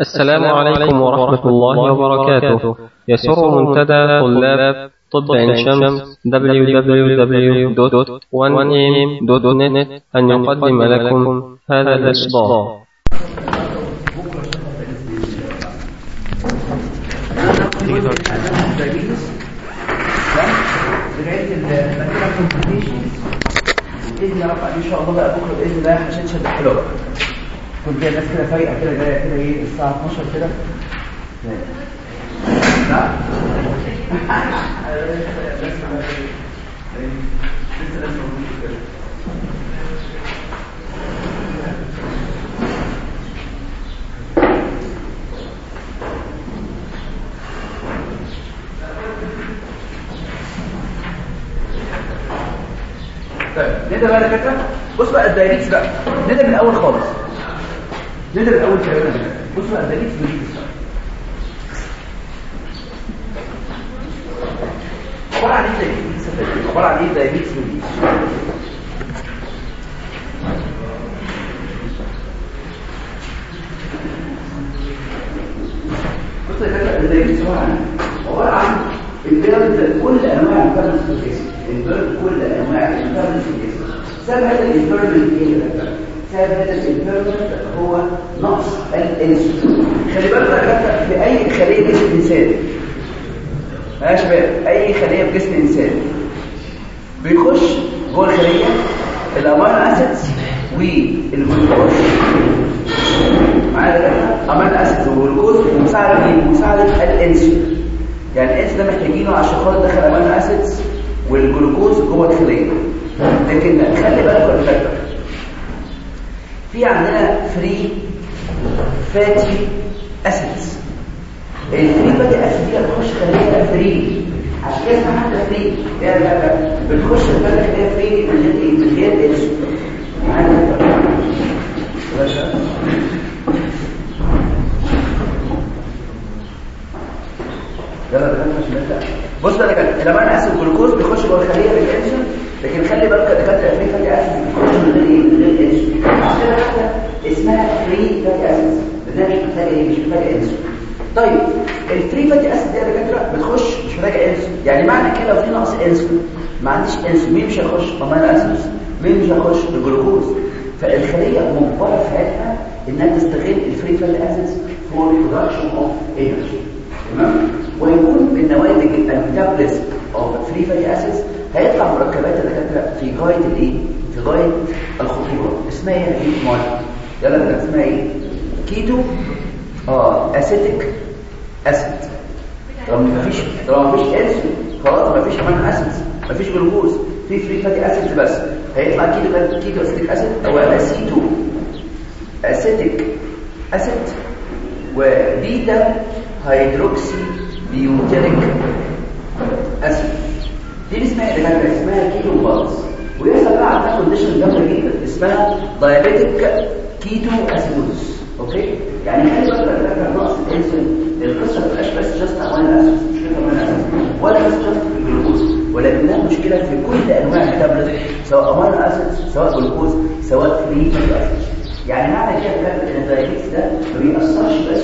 السلام عليكم ورحمة الله وبركاته. يسر منتدى طلاب طب عين شمس www.1am.net أن يقدم لكم هذا الإصدار. بإذن الله إن شاء الله بقى بكرة بإذن الله هنشد حلوة كنت الناس كده فايقه كده جاية كده إيه الساعة 12 كده. طيب نبدأ بقى دكاترة. بص بقى ال diabetes بقى. نبدأ من الأول خالص. من اول كلام ده بص بقى ال diabetes بيجي عبارة عن إيه diabetes عبارة عن إيه diabetes بيجي بص يا دكاتره ال diabetes عبارة عن البيرد كل أنواع البيرد في الجسم. كل أنواع البيرد في الجسم. سبب هذا دكاتره سبب هذا هو نقص الانسولين خلي بالك في أي خلية جسم الانسان يا شباب أي خلية في جسم الانسان بيخش جوه الخلية ال amino acids والجلوكوز. معايا ده؟ amino acids والجلوكوز ومساعدة إيه مساعدة الانسولين يعني الانسولين ده محتاجينه عشان خاطر دخل amino acids والجلوكوز جوه الخلية. لكن خلي بالك يا دكاتره في عندنا free fatty acids ال free fatty acid دي بتخش خليه free عشان كده اسمها حتى free يعني بتخش خليه free من غير إيه؟ من غير عشان نبدأ. بص بقى كده ال amino acid والجلوكوز بيخش جوه الخلية بالإنسولين لكن خلي بالك دكاترة في fatty acid بيخش من غير إيه؟ اسمها free fatty acid ده مش محتاجه إيه مش محتاجه انسولين طيب ال free fatty acid دي يا دكاتره بتخش مش محتاجه انسولين يعني معنى كده لو في نقص انسولين ما عنديش انسولين مين مش هيخش amino acid مين مش هيخش الجلوكوز فالخليه مجبره في حياتها انها تستغل ال free fatty acid for production of energy تمام ويكون من نواتج ال metabolism of free fatty acids هيطلع مركبات الدكاتره في غايه الايه في غايه الخطوره اسمها إيه؟ يا مال يلا اسمها إيه؟ كيتو. آه acetic acid طب مفيش طب مفيش انسولين خلاص مفيش amino acids مفيش جلوكوز في free fatty acids بس. هيطلع keto ketoacetic acid أو acetoacetic acid و beta hydroxybutyric acid دي اسمها ده اسمها ketone bodies بقى condition جامده جدا اسمها diabetic ketoacidosis okay؟ يعني خلي بالك ده نقص الإنسولين. القصة ما تبقاش بس just amino acid مش كده just الجلوكوز ولكنها مشكلة في كل أنواع ال metabolism سواء amino acid سواء جلوكوز سواء free يعني معنى كده إن ال diabetes ده ما بيأثرش بس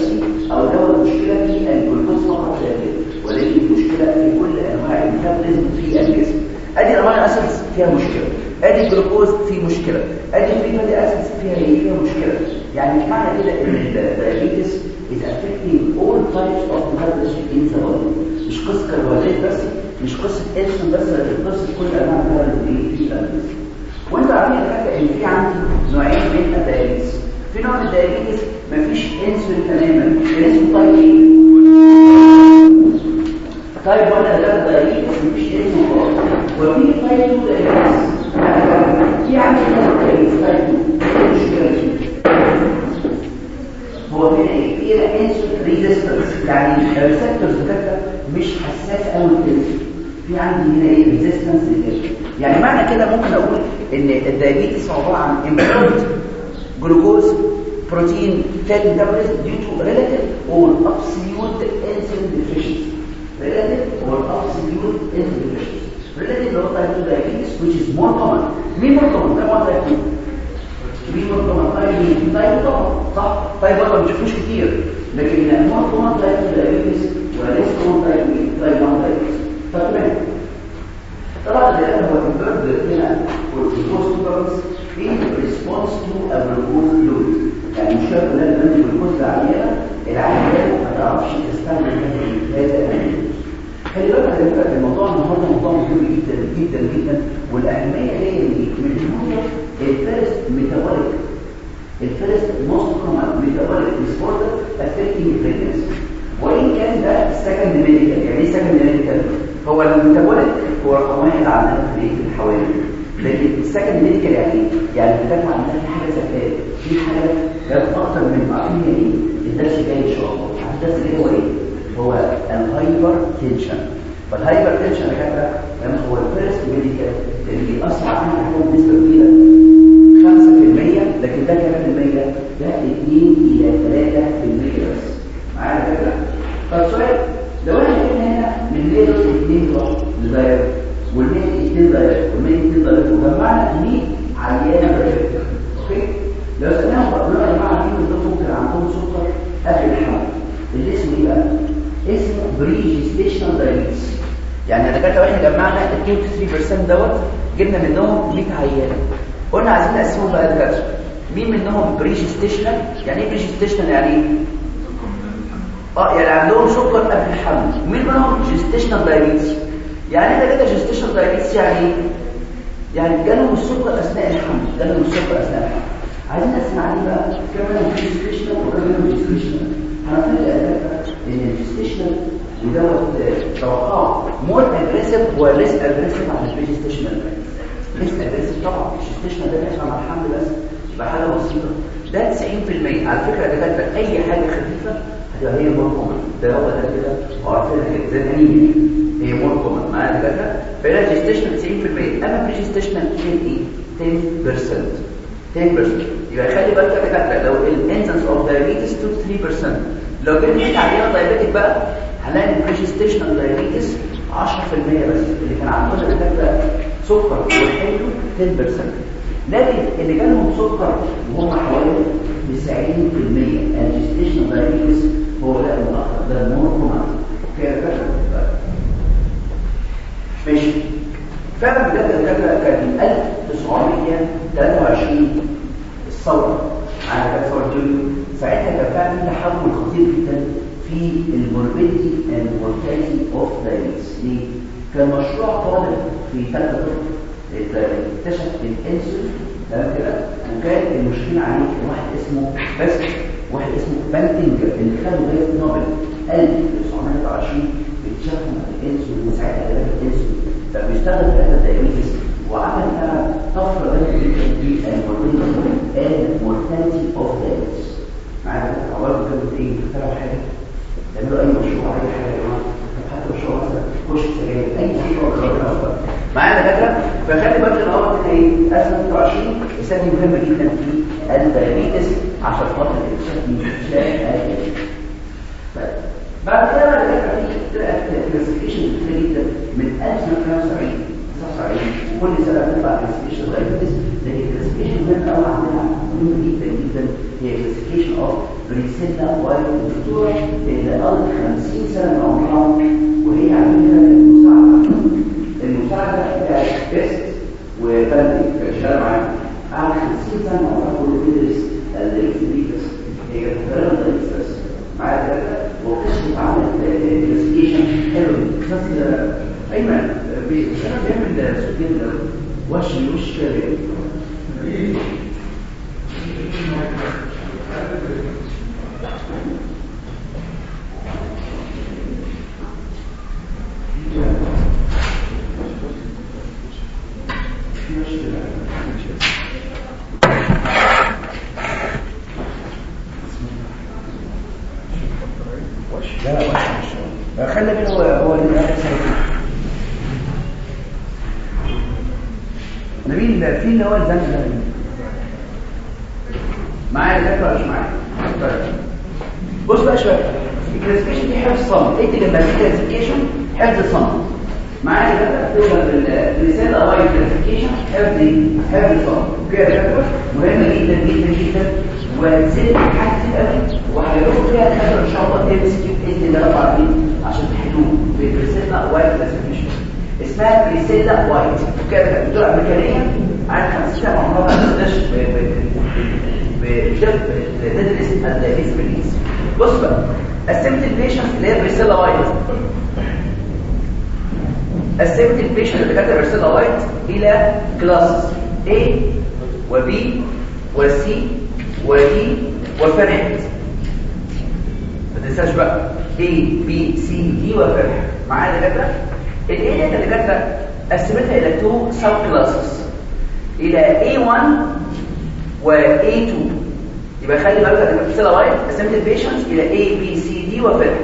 أو دوت مشكله في الجلوكوز فقط لا غير ولكن مشكله في كل أنواع ال metabolism في الجسم. أدي ال amino acids فيها مشكلة. أدي الجلوكوز فيه مشكلة. أدي ال free fatty acids فيها فيها مشكلة. يعني معنى كده ان ال diabetes is affecting all types of metabolism in the body. مش قصة كربوهيدرات بس مش قصة إنسولين بس لكن قصة كل أنواع الجسم وأنت عارفين حاجة إن في عندي نوعين من ال diabetes في نوع من ال diabetes مفيش إنسولين تماما. الاسم type type 1 ده diabetes مفيش إنسولين. وفي type 2 diabetes في عندي diabetes type 2 مشكله وبالتالي يبقى insulin resistance يعني ال receptors بتاعتها مش حساسه قوي للانسولين في عندي هنا إيه resistance يعني معنى كده ممكن أقول ان ال diabetes عباره عن impaired glucose protein and lipids due to relative or absolute insulin deficiency relative or absolute insulin deficiency relative لو type 2 diabetes which is more common مين more common ده type 2 مين more common طيب طبعا صح طيب برضه ما بنشوفوش كتير لكن more common type دايابيتس و less common type 1 diabetes تمام طبعا لأن هو ال impaired هنا tolerance في response to ال glucose load يعني مش شرط ان أنا بدي الجلوكوز العيانه العيانه ما تعرفش تستعمل هذا الامين خلي بالك يا جماعة الموضوع النهارده موضوع مهم جدا جدا جدا. والأهمية هي من النهارده ال first metabolic. ال first most common metabolic disorder affecting pregnancy وإن كان ده ال second medical يعني إيه second medical هو ال metabolic هو رقم واحد عندنا في الحوامل لكن ال second medical يعني إيه؟ يعني بتجمع عندنا في حاجة زكاه في حاجة جت أكتر من عارفين هي إيه الدرس الجاي إن شاء الله. الدرس الجاي هو إيه؟ هو ال hyper tension فال hypertension يا يعني هو ال first medical اللي بيأثر علينا هو بنسبة كبيرة 5% لكن ده كام في المية؟ ده 2 إلى 3% بس. معايا كده طب سؤال لو إحنا جبنا هنا من ليفل 2 لداير والمية 2 داير والمية 2 داير وجمعنا 100 عيانه pregnant أوكي؟ لو سالناهم يا جماعة مين منكم كان عندهم سكر قبل الحمل اللي اسمه إيه بقى؟ اسمه pregestational diabetes يعني كده وإحنا جمعنا 2 3% دوت جبنا منهم 100 عيانه قلنا عايزين نقسمهم بقى دكاتره مين منهم pregestational يعني إيه pregestational يعني إيه؟ آه يعني عندهم سكر قبل الحمل. ومين منهم gestational diabetes يعني انت كده gestational diabetes يعني إيه؟ يعني جالهم السكر أثناء الحمل. جالهم السكر أثناء الحمل. عايزين نسمع عليه بقى. كمان gestational وكمان gestational هنفرق ان ال gestational ودوت توقع more aggressive و less aggressive عن ال gestational less aggressive طبعا ال gestational ده بيحصل مع الحمل بس يبقى حاجة بسيطه ده 90% على فكره ده كانت اي حاجة خفيفه هتبقى هي more common ده هو ده كده وعارفينها كده زي الانيميا هي more common معايا كده فهنا gestational 90% اما pregestational كان إيه 10% 10% يبقى خلي بالك يا دكاتره لو ال incidence of diabetes 2 3% لو جبنا عليها diabetic بقى هنلاقي ال pregestational diabetes 10% بس اللي كان عندهم دكاتره سكر والحلو 10% لكن اللي جالهم سكر وهم حوامل 90% ال gestational diabetes هو ده المؤخر ده okay يا دكاتره ماشي. فعلا بجد الدكاتره كان 1923 الثوره على ثوره جوليو ساعتها كان فعلا تحول خطير جدا في ال morbidity and mortality of diabetes ليه؟ كان مشروع طالب في ثالثه طب اكتشف الانسولين تمام كده؟ وكان المشرفين عليه واحد اسمه بيست واحد اسمه بانتنج اللي خدوا جائزه نوبل 1920 اكتشفوا الانسولين ساعتها علاج الانسولين فبيشتغل في هذا ال diabetes وعمل طفره جامده جدا في ال morbidity and mortality of diabetes معايا عوالم كانت إيه اخترعوا حاجة تعملوا أي مشروع أي حاجة يا جماعة. حتى مشروع مثلا كشك سجاير أي مشروع معايا دكاتره فخلي بالك هو كده إيه 1920 السنة مهمة جدا في ال diabetes عشان خاطر الاكتشاف اكتشاف بعد كده بقى في classification كتير جدا من 1975 79 وكل سنة بتطلع classification diabetes لكن ال classification مهم قوي عندنا مهم جدا جدا. هي classification of بريسيلا وايت الدكتوره اللي قضت 50 سنة من عمرها وهي عامله المساعدة. المساعدة بتاعت بيست وبلدي. شغاله معايا. قعدت 50 سنة من عمرها كله بيدرس الريكس ريكس هي كانت بتتكلم ريكس بس. معايا كده واكتشفت عملت كلاسيفيكيشن حلو بس ايمن بيشتغل بيعمل صوت جدا وش وش كده لا لا خلي كده هو هو اللي نبيل في اللي هو الزمن ده. معايا ده مش معايا. بص بقى شوية. الكلاسيفيكيشن دي حفظ صمت. لما في كلاسيفيكيشن حفظ صمت. معايا كده تقدر بالرساله واي كلاسيفيكيشن حفظ حفظ صم كده كده مهمه جدا جدا جدا. حاجات كتير قوي وهيروحوا فيها الخبر إن شاء الله MCQ باذن الله رب العالمين عشان تحلوه بريسيلا وايت classification اسمها بريسيلا وايت كده بتوع امريكانيه عن 50 سنه عمرها ما تقدرش بتدرس ال diabetes بالإنجليزي. بص بقى قسمت ال patient اللي هي بريسيلا وايت. قسمت ال patient اللي كانت بريسيلا وايت إلى classes A و B و C و D وفرحت ما تنساش بقى A B C D وفرحت معايا كده ال A اللي كانت قسمتها إلى two subclasses إلى A1 و A2 يبقى خلي بالك ان وايت قسمت ال patients إلى A B C D وفرق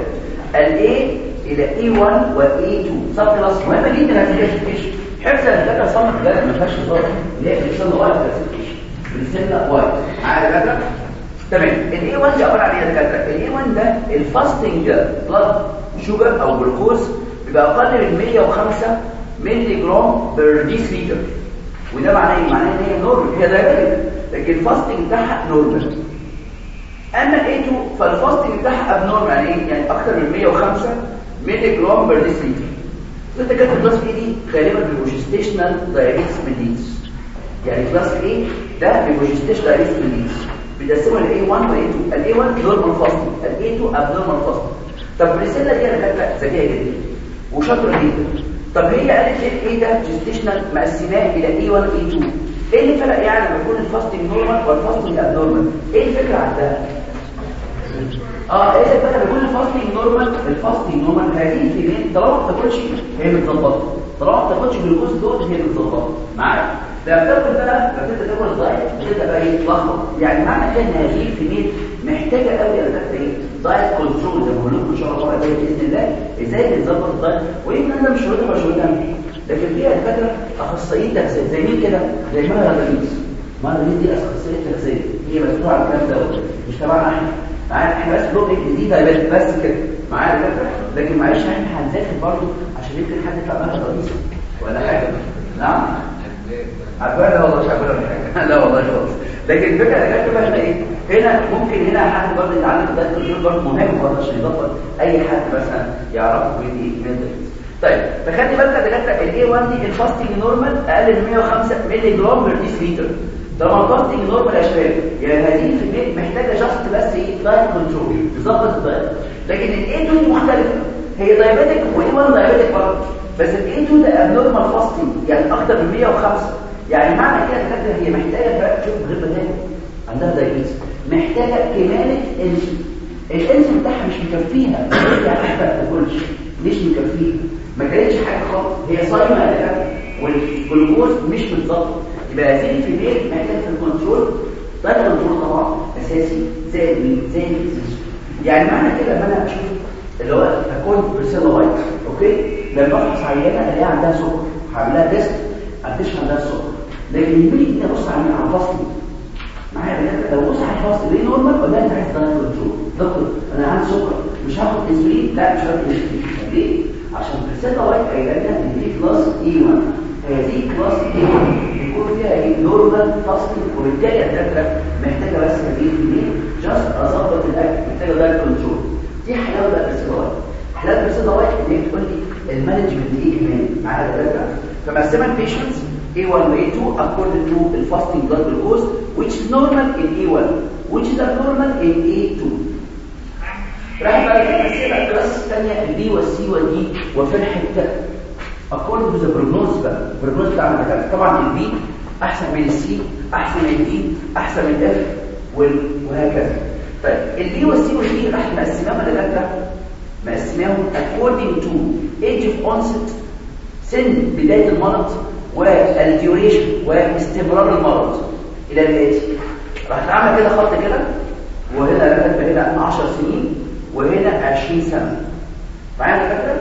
ال A إلى A1 و A2 subclass مهمة جدا هذه ال classification حفظ ال data صم ده ما فيهاش هزار اللي هي White classification بتسمى White عارف كده تمام. ال A1 دي عبارة عن إيه يا دكاترة؟ ال A1 ده ال fasting blood sugar أو جلوكوز بيبقى أقل من 105 مللي جرام per deciliter وده معناه إيه؟ معناه إن هي normal هي diabetic لكن ال fasting بتاعها normal أما A2 فال fasting بتاعها abnormal يعني إيه؟ يعني أكتر من 105 مللي جرام per deciliter انت كاتب class A دي غالبا بيبقى diabetes mellitus يعني class A ده بيبقى diabetes mellitus بيتقسموا ل A1 و A2 ال A1 normal fasting ال A2 abnormal fasting طب الرساله دي أنا كاتبه ذكيه جدا وشاطره جدا طب هي قالت لك إيه ده؟ gestational مقسماه إلى A1 A2 إيه اللي فرق يعني لما يكون ال fasting normal وال fasting abnormal إيه الفكرة عندها؟ آه إيه الفكرة لما يكون ال fasting normal ال fasting normal هذه ال female طالما ما بتاكلش هي متظبطة. طالما ما بتاكلش جلوكوز دول هي متظبطة. معايا؟ لما بتاكل بقى بتبدا تاكل diet بتبدا بقى يتلخبط يعني معنى كده إن هذه ال female محتاجة قوي فكره إيه diet control زي ما بقول لكم ان شاء الله باذن الله إزاي نظبط ال diet ويمكن أنا مش هقولها مش هقولها لكن فيها دكاتره اخصائيين تغذية. زي مين كده؟ زي مها رئيس مها رئيس دي أخصائية تغذية. هي مسؤوله عن الكلام ده مش تبعنا إحنا. معانا إحنا بس دي دايبات بس كده. معايا دكاتره لكن معلش إحنا هنذاكر برضه عشان يمكن حد يطلع مها رئيس ولا حاجة. نعم؟ لا والله مش عارفة. لا والله خالص لكن الفكرة اللي بقى هنا إيه؟ هنا ممكن هنا حد برضه يتعلم ده الكنترول برضه مهم برضه عشان يضبط أي حد مثلا يعرفه إيه إيه طيب فخلي بالك يا دكاترة الاي 1 دي الفاستنج نورمال أقل من 105 مللي جرام بير ديسليتر طالما ال fasting normal يا شباب يعني هذه في البيت محتاجة just بس إيه diet control تظبط ال diet. لكن ال A2 دي مختلفة. هي diabetic وال A1 diabetic برضه. بس ال A2 ده abnormal fasting يعني أكتر من 105 يعني معنى كده دكاترة هي محتاجة بقى تشوف غير بدائل عندها diabetes محتاجة كمالة انسولين الانسولين بتاعها مش مكفيها. يعني ما تاكلش. مش مكفيها. ما كانتش حاجة خالص. هي يا دكاتره والجلوكوز مش متظبط. يبقى هذه الكميه محتاجة في الكنترول. ده الكنترول طبعا أساسي. زائد مين زائد يعني معنى كده لما أنا أشوف اللي هو أكون برسيلا وايت أوكي؟ لما افحص عيانة الاقي عندها سكر. هعمل لها تيست. اكتشف عندها سكر. لكن يجي لي أبص على على لو على الفصل ليه نورمال ولا انت عايز دايت كنترول دكتور أنا عندي سكر مش هاخد انسولين لا مش هاخد انسولين ليه عشان Priscilla White لنا ان دي class A1 هذه class A1 يكون فيها إيه؟ normal fasting وبالتالي الدكاتره محتاجة بس إيه just أظبط الأكل. محتاجة diet control دي حلاوة Priscilla White حلاوة Priscilla White إن هي تقول لي ال management إيه كمان معايا الدكاتره فمقسمه ال patients A1 و A2 according to the fasting blood glucose which is normal in A1 which is abnormal in A2 راح بقى نسيبها ال class الثانية ال B وال C وال D وراحه according to the prognosis بقى ال prognosis بتاع الدكاتره طبعا البي أحسن من السي أحسن من الدي أحسن من الاف وهكذا. طيب ال B وال C وال D راح مقسماهم الدكاتره مقسماهم according to age of onset. سن بداية المرض وال duration واستمرار المرض إلى الاتي راح تعمل كده خط كده. وهنا كاتبه هنا 10 سنين. وهنا 20 سنة. معايا فكره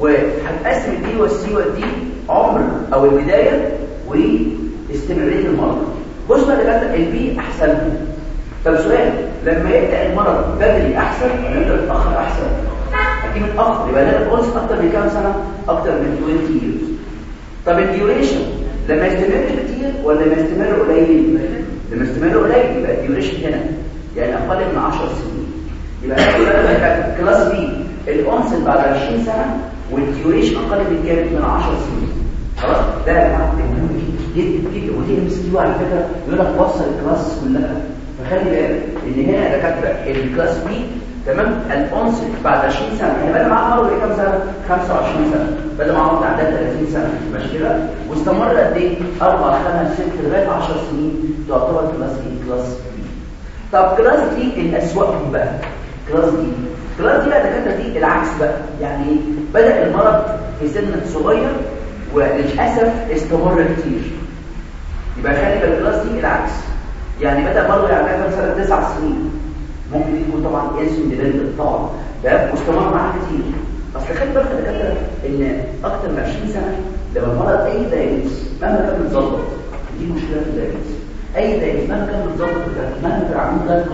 وهتقسم الدي والسي والدي عمر أو البداية واستمرارية المرض بص بقى دكاتره ال B أحسن. طب سؤال لما يبدأ المرض بدري أحسن ولا يبدأ متأخر أحسن؟ دي متاخر يبقى ده أكتر من كام سنة؟ أكتر من 20 years. طب ال duration لما يستمر كتير ولا لما يستمر قليل؟ لما يستمر قليل يبقى ال duration هنا يعني أقل من 10 سنين. يبقى class B ال onset بعد 20 سنة وال duration أقل من كام؟ من 10 سنين. خلاص؟ ده جدا جدا ودي MCQ على فكرة يقول لك وصل ال class كلها. فخلي بالك إن هنا دكاترة ال class B تمام؟ ال onset بعد 20 سنة يعني ما عمره إيه كام سنة؟ 25 سنة. بدل ما عمره عدى 30 سنة. ماشي كده؟ واستمر قد إيه؟ 4 5 6 لغاية 10 سنين تعتبر class إيه class B طب class D الاسوأهم بقى. class D class D بقى دكاتره دي العكس بقى. يعني بدأ المرض في سن صغير وللأسف استمر كتير. يبقى خلي بالك ال class D العكس. يعني بدأ برضه يعني كام سنة؟ 9 سنين. ممكن يكون طبعا اسم ديبندنت طبعا ده واستمر معاه كتير. اصل خلي بالك يا دكاترة إن أكتر من 20 سنة لما المرض أي دايجنوز مهما كان متظبط دي مشكلة في الدايجنوز أي دايجنوز مهما كان متظبط مهما كان عامل ده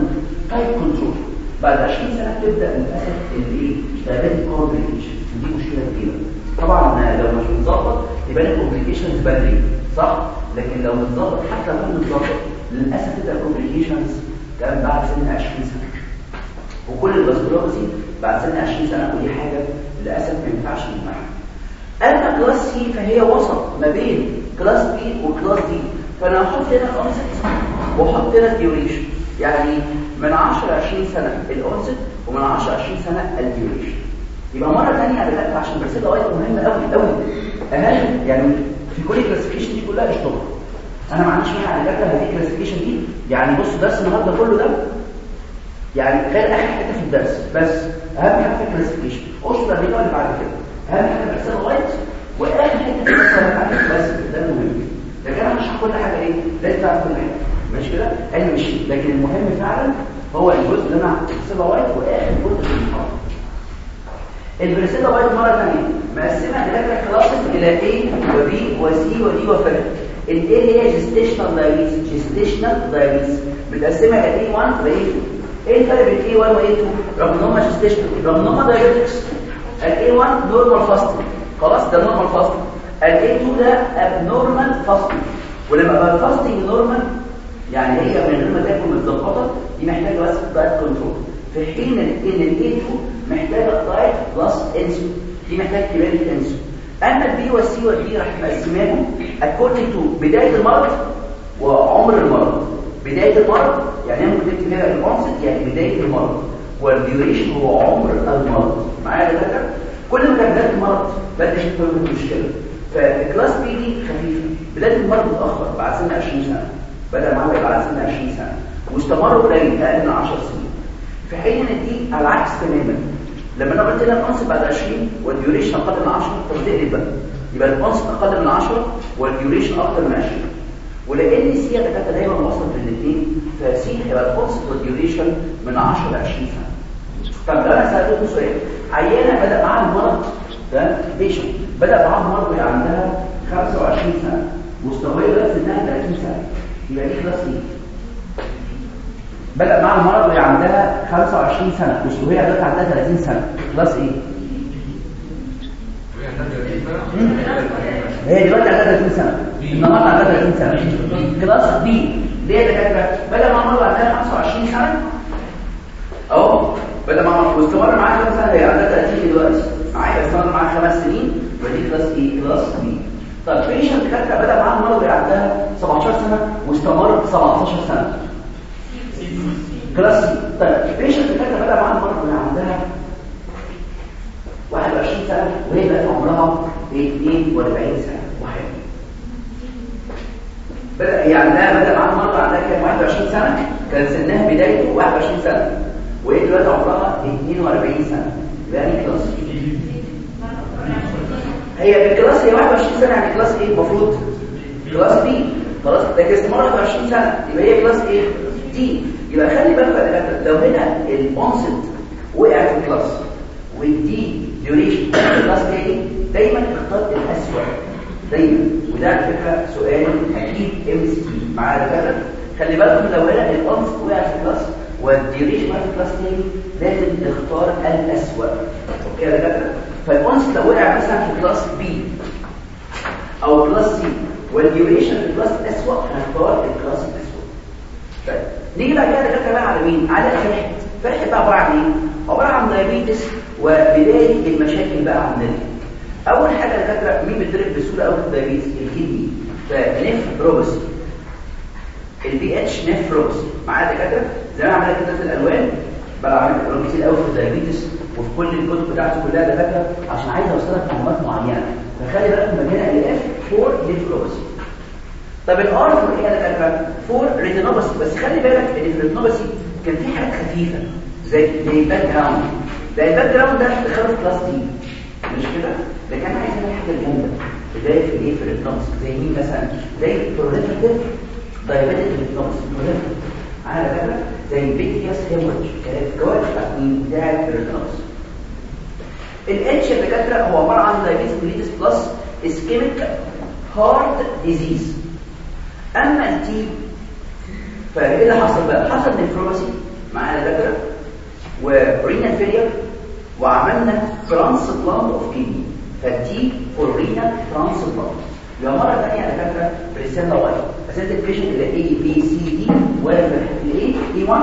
تايب كنترول بعد 20 سنة تبدا للأسف الايه دايبيتيك كومبليكيشن ودي مشكلة كبيرة. طبعا لو مش متظبط يبقى الكومبليكيشنز بدري. صح؟ لكن لو متظبط حتى لو متظبط للأسف تبدا ال complications كان بعد سن 20 سنة. وكل ال vasculopathy بعد سن 20 سنة ودي حاجة للأسف ما ينفعش نسمعها. اما class C فهي وسط ما بين class B و class D فأنا هحط هنا ال onset واحط هنا ال duration يعني من 10 ل 20 سنة ال onset ومن 10 ل 20 سنة ال duration يبقى مرة ثانية أنا بدات عشان بس ده أيضا مهم قوي قوي اهم يعني في كل الكلاسيفيكيشن دي كلها اشتغل أنا ما عنديش مانع على هذه الكلاسيفيكيشن دي. يعني بص درس النهارده كله ده يعني غير آخر الدرس. بس أهم حاجة في الكلاسيفيكيشن اشطر اللي اللي بعد كده؟ أهم حاجة الرساله لايت وآخر حتة في الرساله بس ده المهم لكن أنا مش كل حاجة إيه؟ لازم تعرف كل حاجة. ماشي كده؟ أنا مش. لكن المهم فعلا هو الجزء اللي أنا هحسبها وايت وآخر جزء في المحاضرة. ال Priscilla White مرة ثانية مقسمه ثلاثة classes إلى A وB وC ودي وفرق ال A هي gestational diabetes gestational diabetes متقسمة إلى A1 و A2 إيه الفرق بين A1 و A2 رغم ان هم جيستيشنال رغم ان هم ال A1 normal fasting خلاص ده normal fasting ال A2 ده abnormal fasting ولما بقى ال fasting normal يعني هي من غير ما تاكل متظبطة دي محتاجة بس diet control في حين إن ال A2 محتاجة diet plus انسولين دي محتاج كمية انسولين أما ال B وال C وال D راح مقسماهم according to بداية المرض وعمر المرض. بداية المرض يعني ممكن تكتب هنا ال onset يعني بداية المرض. وال duration هو عمر المرض. معايا يا دكاتره كل ما كان بداية المرض بدا يشوف مشكلة. فال class B دي خفيفة. بداية المرض متأخر بعد سن 20 سنة. بدأ معاك بعد سن 20 سنة. واستمروا قليل أقل من 10 سنين. في حين إن دي على العكس تماما. لما أنا قلت لك ال onset بعد 20 وال duration أقل من 10 طب تقلب بقى؟ يبقى ال onset أقل من 10 وال duration أكتر من 20 ولأن C دكاتره دايما وصلت بالاثنين ف C هيبقى ال onset وال duration من 10 ل 20 سنة. طب لو أنا سألتكم سؤال. عيانة بدأ معاها المرض؟ ده patient بدأ معاها المرض وهي عندها 25 سنة. واستمرت لغايه سنها 30 سنة. يبقى دي class إيه؟ بدأ معها المرض وهي عندها 25 سنة. مش وهي دلوقتي عندها 30 سنة. class إيه؟ هي دلوقتي عندها 30 سنة. النهارده عندها 30 سنة. class B. ليه يا دكاترة؟ بدأ معها المرض عندها 25 سنة أهو. بدأ معها واستمر معاها كام سنة؟ هي عندها 30 دلوقتي. معايا استمر معاها خمس سنين ودي class إيه؟ class B. طب patient دكاترة بدأ معاها المرض وهي عندها 17 سنة واستمر 17 سنة. class طيب patient كانت بقى معاها مرض وهي عندها 21 سنة وهي بقت عمرها 42 سنة. واحد. بدأ هي عندها بدأ معاها مرض عندها كام؟ 21 سنة. كان سنها بدايته 21 سنة. وهي دلوقتي عمرها 42 سنة. يبقى دي class هي ال class هي 21 سنة يعني class إيه؟ المفروض class B خلاص لكن استمرت 20 سنة. يبقى هي كلاس إيه؟ دي يبقى خلي بالك لو هنا ال onset وقع في ال class وال duration class تاني دايما اختار الاسوأ دايما. وده على فكرة سؤال أكيد MC مع دكاتره خلي بالكم لو هنا ال onset وقع في ال class وال duration في ال class تاني لازم تختار الأسوأ. إيه يا دكاترة؟ فال onset لو وقع مثلا في class B أو class C وال duration في class اسوء هنختار ال class الاسوء طيب. نيجي بقى كده دكاترة بقى على مين؟ على الفرح الفرح بقى عبارة عن إيه؟ عبارة عن diabetes وبداية المشاكل بقى عندنا أول حاجة دكاتره مين بيتضرب بسهولة قوي في ال diabetes ال kidney ف nephropathy ال PH nephropathy معايا دكاترة؟ زي ما عملت كده في الألوان. بقى عملت ألوان كتير قوي في ال diabetes وفي كل الكتب بتاعتي كلها دكاترة عشان عايز اوصلك معلومات معينة. فخلي بالك من هنا ال F for nephropathy طب ال R for إيه يا دكاترة؟ for retinopathy بس خلي بالك إن في ال retinopathy كان في حاجات خفيفة زي زي ال background ده ال background ده في class D مش كده؟ ده كان عايز يعمل حاجة جامدة. بدايه في إيه؟ في ال retinopathy زي مين مثلا؟ زي proliferative diabetic retinopathy proliferative على فكرة زي vitreous hemorrhage كانت مين بتاعت ال retinopathy ال H يا دكاترة هو عبارة عن diabetes mellitus plus ischemic heart disease أما ال T فايه اللي حصل بقى؟ حصل nephropathy معانا دكاترة؟ و renal failure وعملنا transplant of kidney فال T for renal transplant لو مرة ثانية يا دكاتره Priscilla White. اسئله ال patient اللي A B C D ولا ال A A 1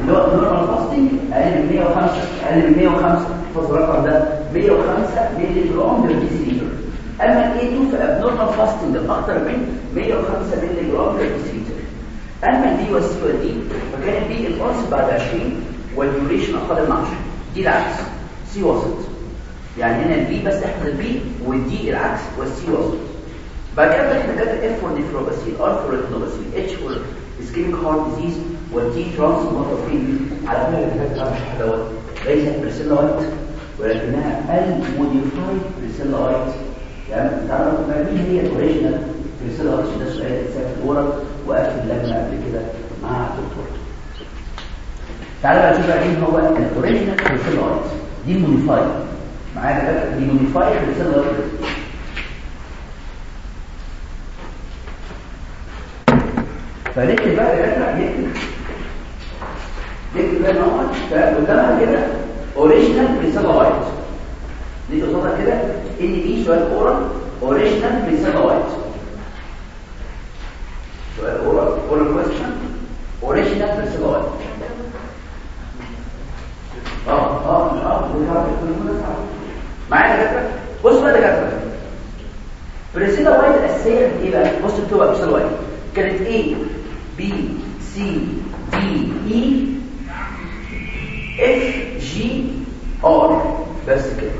اللي هو ال normal fasting أقل من 105 أقل من 105 احفظ الرقم ده. 105 مللي جرام per deciliter أما ال A 2 في abnormal fasting أكثر من 105 مللي جرام per deciliter اما ال B وال C وال D فكان البي القرص بعد 20 وال duration أقل من 10 D العكس C وسط يعني هنا ال B بس احفظ ال B وال D العكس وال C وسط بعد كده إحنا كده F for ال R for retinopathy H for ischemic heart disease وال T transplantation على فكرة اللي فاتت مش دوت ليست White ولكنها ال modified White يعني تعرف ما مين هي ال original Priscilla White ده سؤال اتسأل في ال oral وقفت اللجنه قبل كده مع الدكتور تعالى بقى نشوف بقى مين هو ال original Priscilla White دي modified معايا دكاترة؟ دي modified Priscilla White فنكتب بقى دكاترة نكتب. نكتب بقى نقط فقدامها كده original Priscilla White دي قصادها كده. إن دي سؤال oral original Priscilla White سؤال oral oral question original Priscilla White معايا دكاتره بص بقى دكاترة. Priscilla White الاساسيه إيه بقى؟ بص بتبقى Priscilla White كانت A B C D E F G R. بس كده.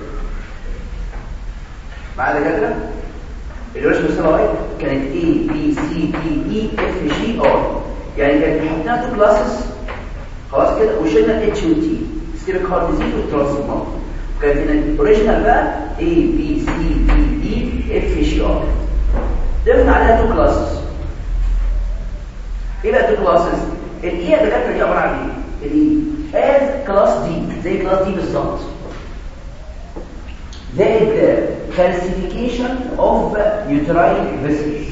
معايا دكاترة؟ الرسم السنوي كانت A B C D E F G R. يعني كانت حطينا two classes. خلاص كده؟ وشلنا H و T. disease وال transplant كانت ال original بقى A B C D E F G R. ضفنا عليها two classes إيه بقى two classes ال E يا دكاتره دي عباره عن إيه ال E is class D زي class D بالظبط زائد calcification of uterine vessels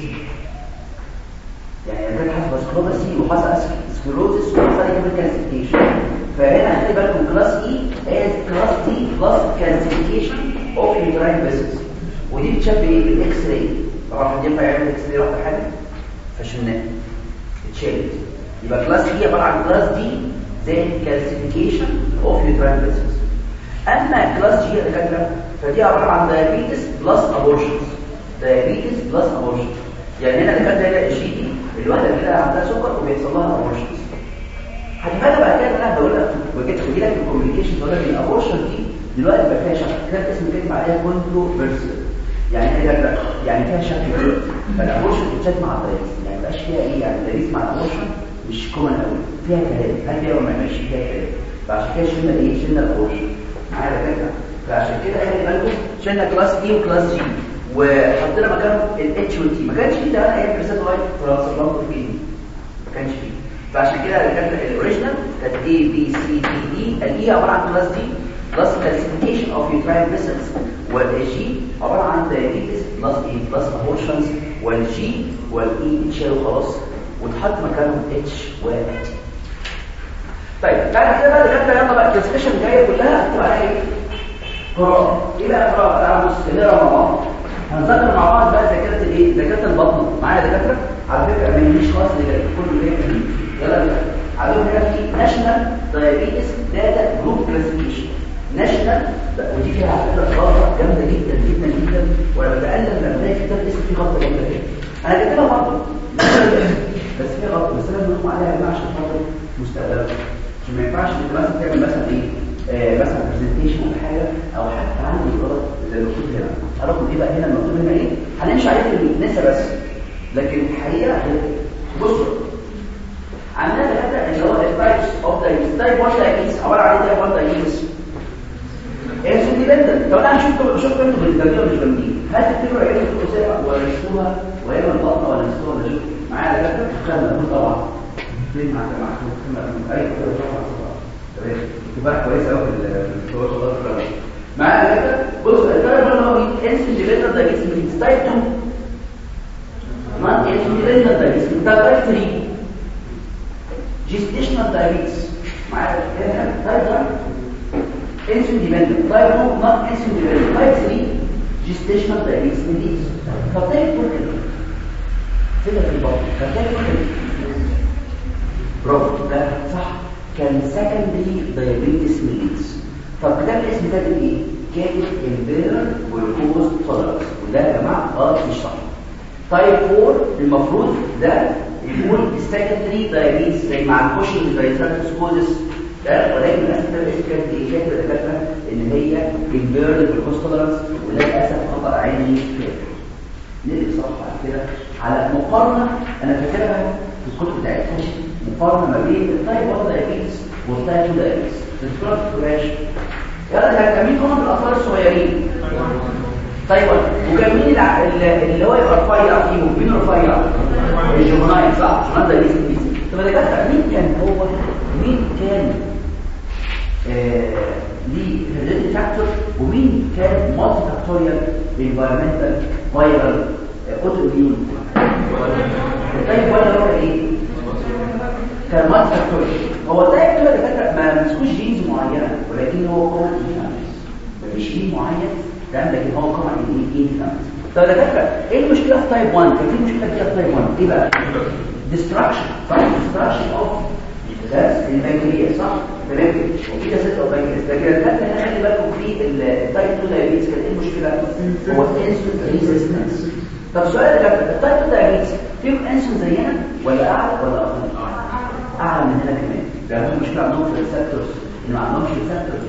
يعني أنا حصل sclerosis وحصل sclerosis وحصل كمان calcification فهنا هتلاقي بالكم class E is class D plus calcification of uterine vessels ودي بتشبه إيه بال X-ray طبعا حد ينفع يعمل X-ray واحدة حاجة فشلناه اتشالت يبقى class E عباره عن class D زائد calcification of uterine vessels اما class G يا دكاتره فدي عباره عن diabetes plus abortions diabetes plus abortions يعني هنا دكاتره ال G دي الواحده كده عندها سكر وبيحصل لها abortions هتبقى بعد كده؟ أنا بقول لك وجيت لك ال communication بقول لك ال abortion دي دلوقتي بقى فيها شك كده اسم كاتب عليها controversial يعني كده يعني فيها شك كده فال abortion بتشد مع ال diabetes يعني ما بقاش فيها إيه؟ يعني ال diabetes مع ال abortion مش common قوي فيها كلام. هل فيها ولا ما فيهاش فيها كلام؟ فعشان كده شلنا إيه؟ شلنا ال abortion معايا دكاتره فعشان كده خلي بالكم شلنا class E و class G وحطينا مكانهم ال H وال T ما كانش فيه ده أيام Priscilla White في kidney ما كانش فيه. فعشان كده كانت ال original كانت A B C D E ال E عبارة عن class D plus calcification of uterine vessels وال G عبارة عن diabetes plus اي plus abortions وال G وال E اتشالوا خلاص وتحط مكانهم H و طيب بعد كده بقى دكاتره يلا بقى ال classification الجاية كلها هتبقى إيه؟ قراءه إيه بقى قراءه تعالوا بص نقرا مع بعض؟ هنذاكر مع بعض بقى ذاكرة الإيه؟ ذاكرة البطنة. معايا دكاترة؟ على فكرة ما يجيش خالص كله ليه؟ يلا بينا عندهم هنا في National Diabetes Data Group classification national ودي فيها على فكرة غلطه جامدة جدا جدا جدا. وأنا بتألم لما ألاقي كتاب اسم فيه غلطه جامدة جدا. أنا كاتبها برضه. بس فيها غلطه بس أنا بنقوم عليها يا جماعة عشان خاطر مستقبلك عشان ما ينفعش أنت مثلا تعمل مثلا إيه آه مثلا presentation ولا حاجة أو حتى عندي غلط زي مكتوب هنا. هرقم إيه بقى هنا المكتوب هنا إيه؟ هنمشي عليه النسا بس. لكن الحقيقة بصوا عندنا ثلاثة اللي هو التايبس اوف دايبس تايب 1 دايبس عباره عن تايب 1 دايبس إيه اندبندنت طب أنا هشوف شوف أنتوا بالجنبيه مش جنبيه هل تفتكروا عيله الاسره ولا نسوها وهي البطنه ولا نسوها ولا شو معايا ده خدنا طبعا فين مع اي طبعا تمام كتابه كويسه قوي في الصور معايا كده بص التايب 1 هو انس اندبندنت دايبس من تايب 2 ما اندبندنت دايبس من تايب 3 gestational diabetes تايب 1 insulin dependent تايب 2 not insulin dependent تايب 3 جيستيشنال diabetes من دي. فبتاعي كل كده فكرة في البطن فبتاعي كل كده برافو. ده صح. كان سكندري secondary diabetes needs فبتاع الاسم ده إيه؟ كاتب امبيرر جلوكوز تولرز وده يا جماعة غلط مش صح. تايب 4 المفروض ده يكون secondary diabetes زي مع الكوشنج سيركوسكوزس ده ولكن للاسف ده إيه كاتب الدكاتره إن هي glucose tolerance وده للاسف خطا عيني نقلب صفحة بعد كده على مقارنة. أنا فاكرها في الكتب بتاعتها. مقارنة ما بين ال type 1 diabetes وال type 2 diabetes الدكتور فلاش يلا كان مين هم الاطفال الصغيرين. طيب وكان مين اللي هو يبقى رفيع فيهم مين رفيع ال juvenile صح؟ juvenile diabetes طب ده كان مين كان هو؟ مين كان ليه heredity factor ومين كان multifactorial انفايرمنتال فايرال اوتو اميون التايب 1 هو إيه؟ كان مالتي فاكتوريال هو 2 ده فاكر ما مسكوش جينز معينة ولكن هو انفلامس مفيش جين معين. ده لكن هو كومن انفلامس طب يا دكاتره إيه المشكلة في تايب 1 كان في مشكله في تايب 1 إيه بقى؟ Destruction. صح destruction of ده البنكرياس صح؟ تمام. وفي كاسيت اوف بنكرياس لكن الفرق هنا خلي بالكم في التايب 2 دايابيتس كانت إيه المشكلة؟ هو ال insulin resistance طب سؤال يا ال type 2 diabetes فيهم انسولين زينا ولا أعلى ولا أقل؟ أعلى من هنا كمان. ده هو المشكلة عندهم في ال receptors ما عندهمش receptors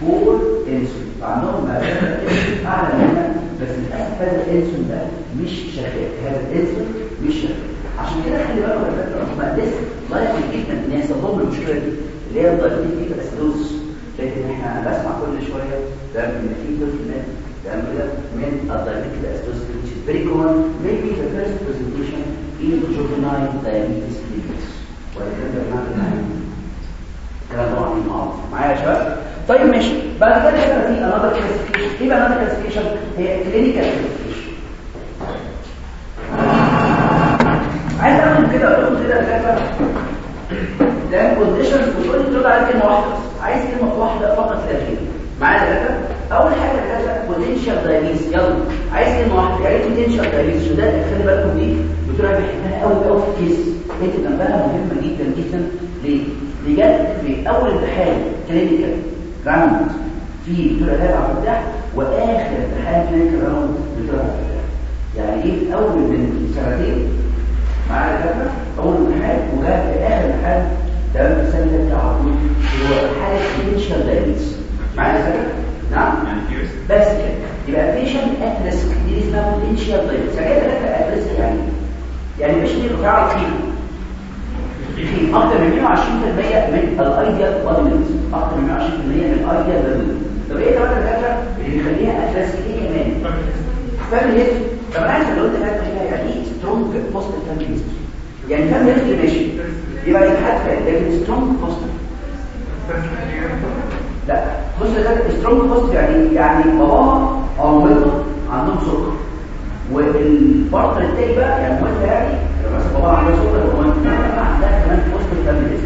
for إيه انسولين فعندهم اعلى من هنا بس للأسف هذا الانسولين ده مش شغال هذا الانسولين مش شغال عشان كده خلي بالكم يا دكتور هم لسه less likely جدا ان يحصل لهم المشكلة دي اللي هي ال diabetic acidosis لكن إحنا بسمع كل شوية ده إن في طفل مات كده من ال diabetic acidosis which is very common. Maybe the first presentation in juvenile diabetes mellitus ولكن ده معنى الكلام ده معروف معايا يا شباب؟ طيب ماشي. بعد كده هنا في another classification. إيه بقى another classification هي clinical classification. عايز أعمل كده أقول كده الفكرة ده conditions وتقول لي ترد على كلمة واحدة عايز كلمة واحدة فقط لا غير معايا كده أول حاجة كده potential diabetes يلا. عايز كلمة واحدة. يعني potential diabetes ده؟ خلي بالكم دي الدكتور بيحبها قوي قوي في case انت جنبها مهمة جدا جدا. ليه؟ بجد في أول امتحان كلينيكال راوند في دكتور هاب عبد الفتاح وآخر امتحان clinical round دكتور عبد الفتاح. يعني إيه أول من سنتين معايا كده أول امتحان وجاء في آخر امتحان ده بتاع على طول اللي هو حاله potential diabetes معايا كده نعم. بس كده. يبقى patient at risk دي اسمها potential diabetes يعني إيه at risk يعني يعني مش دي بتعرف فيه في أكتر من 120% من ال ideal body weight أكتر من 120% من ال ideal body weight طب إيه الفكرة اللي يخليها at risk إيه كمان فاهم ليه طب أنا عايز أقول لك يعني إيه سترونج بوست فاميلي يعني يدخل ماشي. يبقى يتحد لكن سترونج بوست لا. بص ده سترونج بوست يعني يعني باباها أو مامتها عندهم سكر. والبارتنر التاني بقى يعني مامتها يعني مثلا باباها عنده سكر ومامتها عندها كمان بوست فاميلي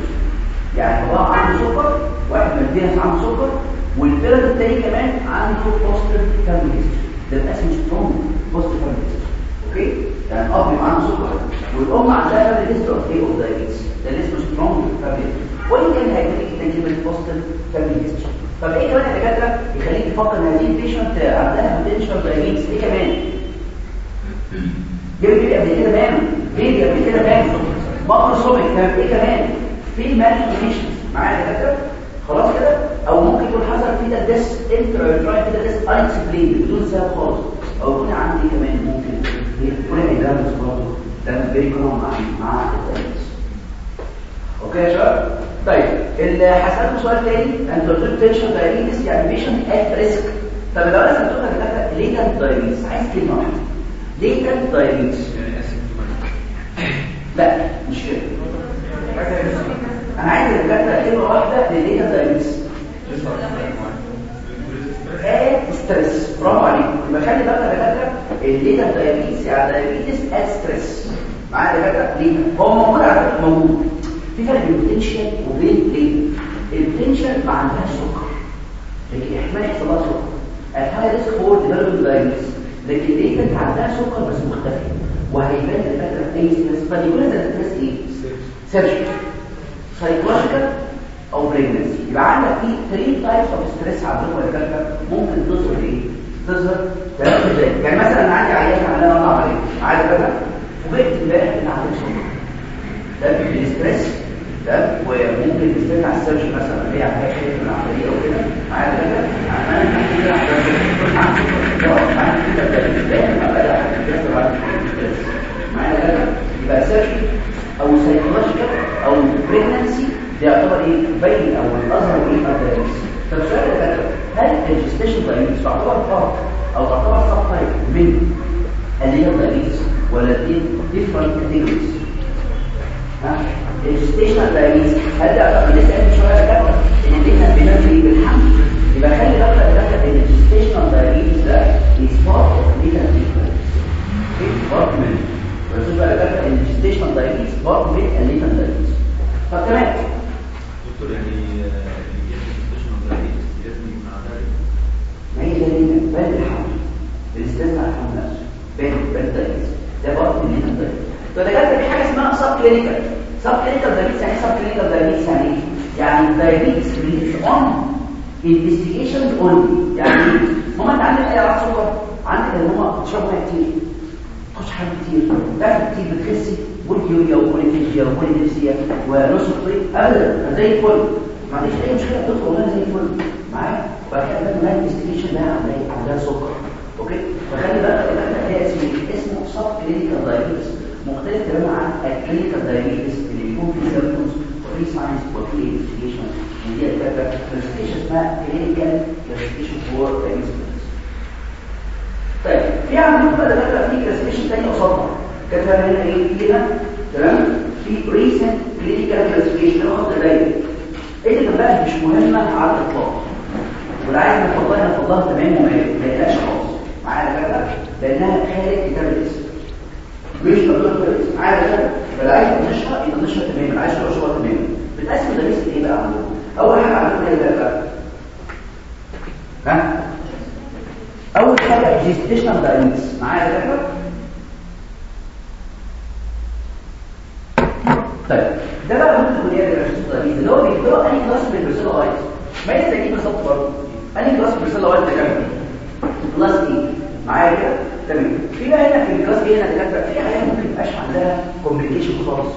يعني باباها عنده سكر واحد من الناس عنده سكر وال parent التاني كمان عنده positive family ده بقى اسمه strong positive family okay؟ يعني الأب يبقى عنده سكر والأم عندها family history of إيه of diabetes ده اللي اسمه strong family وإن كان هيجي جدا كلمه positive family history طب إيه كمان يا دكاترة يخليك تفكر إن هذه ال patient عندها potential diabetes إيه كمان؟ جيب لي قبل كده بام baby قبل كده بام. macrosomic كان إيه كمان؟ في مالفورميشنز معايا يا دكاتره خلاص كده؟ أو ممكن يكون حصل في ده ديس انتر تراي كده ديس انسبلين بدون سبب خالص. أو يكون عندي كمان ممكن يكون هيدرس برضه. ده فيري كومن مع مع أوكي يا شباب؟ طيب اللي هسألكم سؤال تاني أنت قلت تنشن دايبيتس يعني بيشنت ات ريسك طب لو أنا سالتك يا دكاتره ليتنت دايبيتس عايز كلمة واحدة. ليتنت دايبيتس لا مش كده. أنا عايز الدكاتره كلمه واحدة لل latent diabetes stress برافو عليك. يبقى خلي بالك يا دكاتره ال latent diabetes يعني diabetes at معايا يا دكاتره ليه؟ هو موجود على فكرة موجود. في فرق بين ال potential وبين latent؟ ال potential ما عندهاش سكر. لكن إحتمال يحصل لها سكر. ال high risk for development diabetes لكن ليه انت عندها سكر بس مختفي وهيبان الفكرة في أي فدي كل ده ستريس إيه؟ سيرجيكال سايكولوجيكال أو بريجنسي يبقى عندك في 3 تايبس اوف ستريس عندكم يا ممكن تظهر إيه؟ تظهر ثلاث إزاي؟ يعني مثلا أنا عندي عيان عمليه قطع عليه عايز كده فوجئت امبارح ان عندي سكر ده الستريس ده وممكن الاستاذ على السيرش مثلا اللي هي حاجة من العملية أو كده عايز كده أنا كده عندي كده ده ال stress معايا كده يبقى surgery أو psychological أو pregnancy ده يعتبر إيه؟ بين أو الاظهر إيه ال diabetes طب سؤال يا دكتور هل ال gestational diabetes تعتبر فرق أو تعتبر subtype من اللي هي ال diabetes ولا دي different categories ها الجستيشن دايبيتس هل لسه قايل شوية دكتور ان إحنا بنبني بالحمل يبقى خلي بالك دكتور ان الجستيشن دايبيتس ده از بارت اوف إيه بارت منه بس بقى ده الجستيشن دايبيتس بارت من الليتال دايبيتس طب تمام دكتور يعني ما هي دليل بان الحمل الاستاذ على الحمل نفسه بان بان دايبيتس ده برضه من ال latent diabetes كده في حاجة اسمها subclinical subclinical diabetes يعني subclinical diabetes يعني إيه يعني diabetes relies on investigations only يعني ماما انت عندك أي عرض سكر؟ عندك ان ماما بتشرب ميه كتير. تخش حاجات كتير. تاكل كتير بتخسي. polyuria و polyphagia و polydipsia ونص الطريق. ابدا زي الفل. ما عنديش أي مشكلة تدخل والله زي الفل. معايا؟ وبعد كده بقى ما investigation ده عندها عندها سكر. Okay؟ فخلي بالك ده هي اسمه اسمه subclinical diabetes مختلف تماما عن ال clinical diabetes اللي بيكون فيه symptoms وفي signs وفي investigation ودي الفكرة classification اسمها clinical classification for diabetes طيب في عندنا بقى دكاتره في classification ثاني قصادها. كتبنا هنا إيه هنا تمام؟ في recent clinical classification اخد دايما إيه اللي بقى مش مهمه على الإطلاق؟ واللي عايز نفضلها نفضلها تمام وما يقلقش خالص. معايا دكاتره لأنها خارج كتاب القسم. مش القسم معايا دكاتره فاللي عايز يطنشها تماما اللي عايز يطنشها تماما. بتقسم ده إيه بقى عندكم أول حاجة عندكم إيه بقى؟ ها؟ أول حاجة gestational diabetes معايا يا طيب ده بقى ممكن يكون إيه؟ الجيستيشنال اللي هو بيختار أنهي كلاس من البرسيلا ايز ما يستجيب بالظبط برضه. أنهي كلاس من البرسيلا ايز ده كام كلاس إيه معايا كده؟ تمام. في بقى هنا في الكلاس إيه هنا دكاترة في حاجات ممكن يبقاش عندها كومبليكيشن خالص.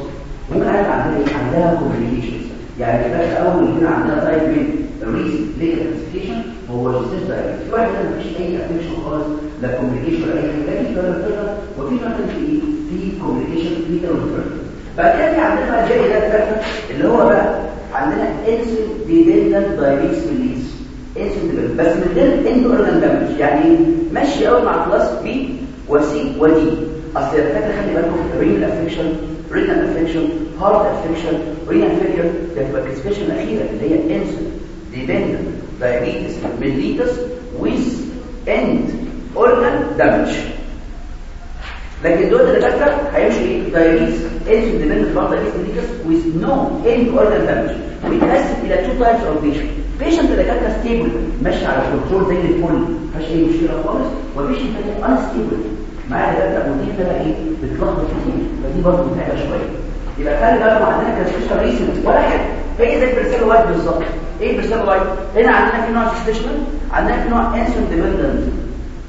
ممكن حاجات عندها إيه عندها كومبليكيشنز يعني يبقى أول يكون عندها تايب من الريس ليجل كلاسيفيكيشن هو جيستيشن داينامكس في واحد ما فيش أي افكشن خالص لا كومبليكيشن ولا أي حاجة. لكن ده وفي مثلا في إيه؟ في complication fetomaternal بعد كده في عندنا بقى جاي ده اللي هو بقى عندنا insulin dependent diabetes mellitus insulin بس من غير end organ damage يعني ماشي قوي مع class B و C ودي أصل الفكرة خلي بالكم renal affection renal affection heart affection renal failure ده تبقى ال classification الأخيرة اللي هي insulin dependent diabetes mellitus with end organ damage. لكن دول الدكاتره هيمشي إيه؟ diabetes insulin dependent diabetes mellitus with no end organ damage. ويتقسم إلى two types of patient. Patient الدكاتره stable ماشي على control زي الفل. مفيش أي مشكلة خالص. و patient تاني unstable معايا دكاتره ودي بقى إيه؟ بتلخبط كتير فدي برضه متعبة شوية. يبقى خلي بالكم عندنا classification recent ولا حاجة هي زي ال Priscilla White بالظبط؟ إيه ال Priscilla White؟ هنا عندنا في نوع gestational عندنا في نوع insulin dependent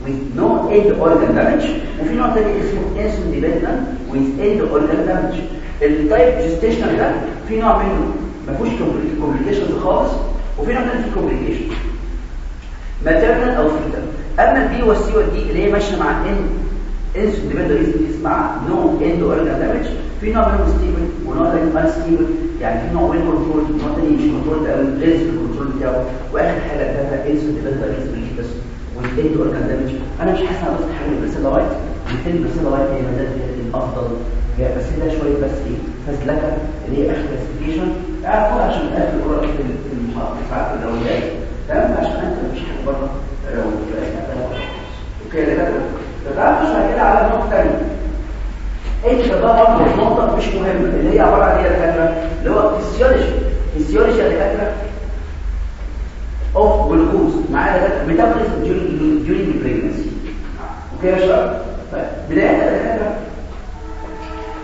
with no end organ damage. وفي نوع تاني اسمه insulin dependent with end organ damage. ال type gestational ده في نوع منه ما فيهوش complications خالص وفي نوع تاني فيه complication maternal أو fetal أما ال B وال C وال D اللي هي ماشية مع ان insulin dependent مع no end organ damage في نوع منهم stable ونوع تاني unstable يعني في نوع ويل كنترول ونوع تاني مش كنترول قوي ليس الكنترول بتاعه واخر حاجة ده انسولين ديبندنت بس والتاني اورجان دامج أنا مش حاسس ان بس حاجة البرسيلا وايت والتاني البرسيلا وايت هي مدى الأفضل. هي بس ده شوية بس إيه فزلكه اللي هي آخر كلاسيفيكيشن اعرفوا عشان اخر قرار في المحاضرة ساعات الاولانيه تمام؟ عشان أنت مفيش حاجة بره. أوكي دكاتره فتعالوا نخش كده على نقطة ثانية إيه ده برضه نقطة مش مهمه اللي هي عبارة عن إيه يا دكاتره اللي هو physiology physiology يا دكاترة. of glucose معايا during during the pregnancy. okay يا شباب؟ بداية يا دكاتره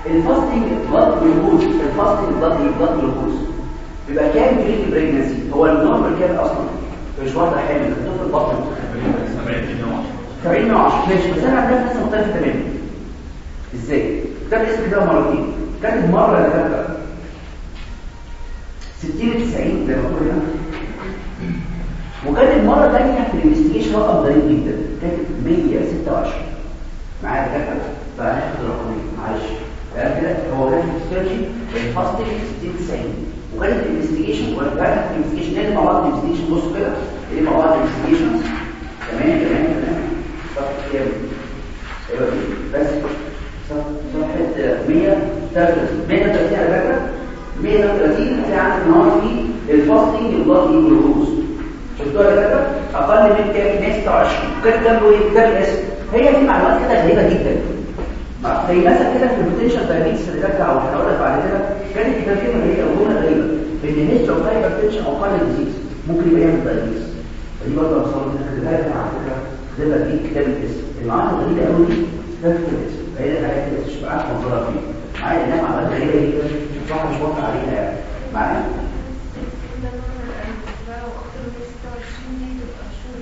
ال fasting blood glucose ال fasting blood blood glucose بيبقى كام the pregnancy. هو ال normal كام أصلا. مش واحدة حامل بتدخل البطن 70 من 10 ماشي بس أنا عندنا لسه مختلفه تماما. إزاي؟ كتاب الاسم ده مرتين. كانت مرة دكاتره 60 90 زي ما قلت هنا وكانت مرة ثانية في الانفستيجيشن رقم ضريب جدا. كانت 126 معايا دكاترة؟ فهناخد الرقمين معلش. كده؟ هو كان في السيرجي الفاستنج 60 90 وكانت الانفستيجيشن وكانت الانفستيجيشن اللي مع بعض الانفستيجيشن بصوا كده. اللي مع بعض ال investigation تمام تمام تمام. صف كام أيوه بس. صفحة 133 133 على فكرة. 133 هتلاقي عندك النهارده في ال fasting ال blood glucose شفتوها دكاتره أقل من كام 126 وكان جنبه إيه ده القسم هي دي معلومات كده غريبه جدا زي مثلا كده في ال potential diabetes اللي كانت أو هنقول لك بعد كده كانت كتابه غريبه أو جمله غريبه ان هيستو اوف هايبرتنشن أو قلب ديزيز ممكن يبقى يعمل دايابيتس فدي برضه مصادر كده كده على فكره ده دي كتاب الاسم المعلومات الغريبه قوي دي ده كتاب الاسم فهي الحاجات اللي مش بعرف منظرها فيه معايا انها معلومات غريبه جدا مش واقع عليها يعني معايا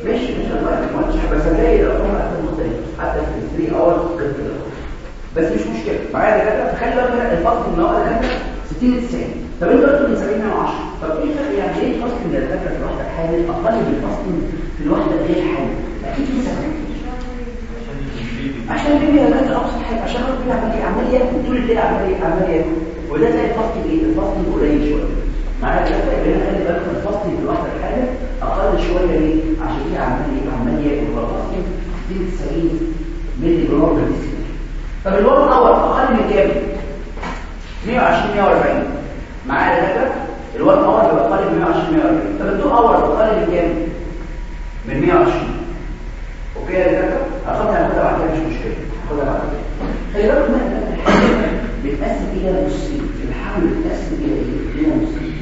مش مش ما حتى في 3 اور غير كده بس مش مشكله معايا دكاتره فخلي بالك من الفصل ان هو دكاتره 60 90 طب انت قلت من 70 ل 10 طب إيه الفرق يعني إيه الفصل من الدكاتره في الوحده حامل أقل من الفصل في الوحده غير حامل أكيد في سبب عشان البيبي يا دكاتره ابسط حاجة عشان البيبي عمال ياكل طول الليل عمال ياكل وده زي الفصل إيه الفصل قليل شوية معايا دكاتره يبقى خلي بالك في الوحده الحامل أقل شوية ليه؟ عشان كده عمال عمال ياكل 60 90 مللي جرام بالديسك طب الوضع الأول أقل من كام؟ 120 140 معايا دكاتره الوضع الأول بيبقى أقل من 120 140 طب الدو اول أقل من كام؟ من 120 أوكي يا دكاترة؟ هاخدها هاخدها بعد كده مش مشكلة. هاخدها بعد كده. خلي بالك بيتقسم إلى نصين. الحمل بيتقسم إلى إيه؟ إلى نصين.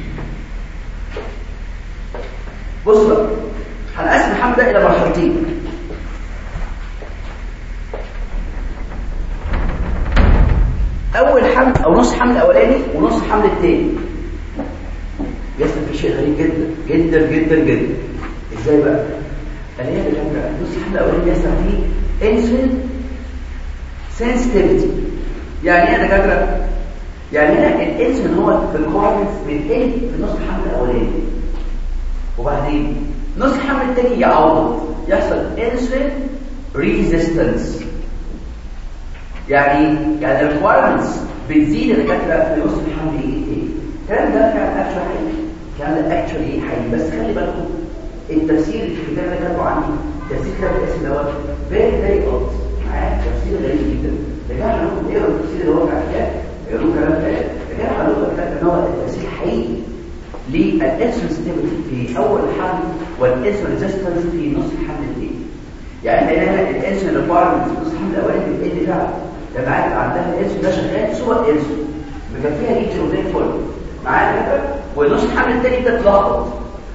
بص بقى. هنقسم الحمل ده إلى مرحلتين. أول حمل أو نص حمل الأولاني ونص الحمل الثاني يحصل في شيء غريب جدا جدا جدا جدا. إزاي بقى؟ قال إيه يا نص الحمل الأولاني بيحصل فيه insulin sensitivity يعني إيه يا دكاترة؟ يعني هنا الانسولين هو ال requirements بتقل في نص الحمل الأولاني. وبعدين نص الحمل الثاني يعوض يحصل انسولين ريزيستنس يعني يعني الريكويرمنتس بتزيد الدكاتره في نص الحمل. إيه إيه الكلام ده اكشن حقيقي الكلام ده اكشن إيه حقيقي بس خلي بالكم التفسير اللي في الكتاب ده كاتبه عندي تفسير كتاب الاسم دوت فيري فيري اوت معايا تفسير غريب جدا. رجع لكم اقرا التفسير اللي هو بتاع الكتاب اقروا كلام تاني رجع لكم ان هو التفسير حقيقي. للإنسولين في أول الحمل وال insulin resistance في نص الحمل الثاني يعني هنا ال insulin requirement في نص الحمل الأولاني بتقل فعلا لما عندها الإنسولين ده شغال صور انسولين مكفيها ليتر وزي الفل. معايا كده ونص الحمل التاني ده اتلخبط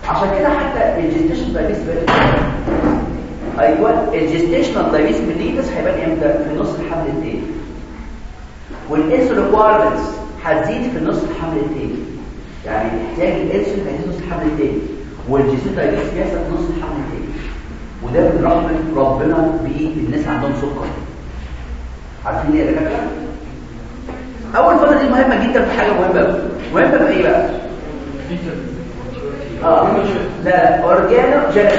عشان كده حتى ال gestational diabetes أيوه ال gestational diabetes mellitus هيبان إمتى؟ في نص الحمل التاني. وال insulin requirements هتزيد في نص الحمل التاني. يعني احتياج الانسولين هيزيد نص الحمل التاني وال gestational diabetes بيحصل نص الحمل التاني. وده من رحمة ربنا بالناس عندهم سكر. عارفين إيه يا أول فترة دي مهمة جدا في حاجة مهمة. قوي مهمة في إيه بقى؟ آه ال organogenesis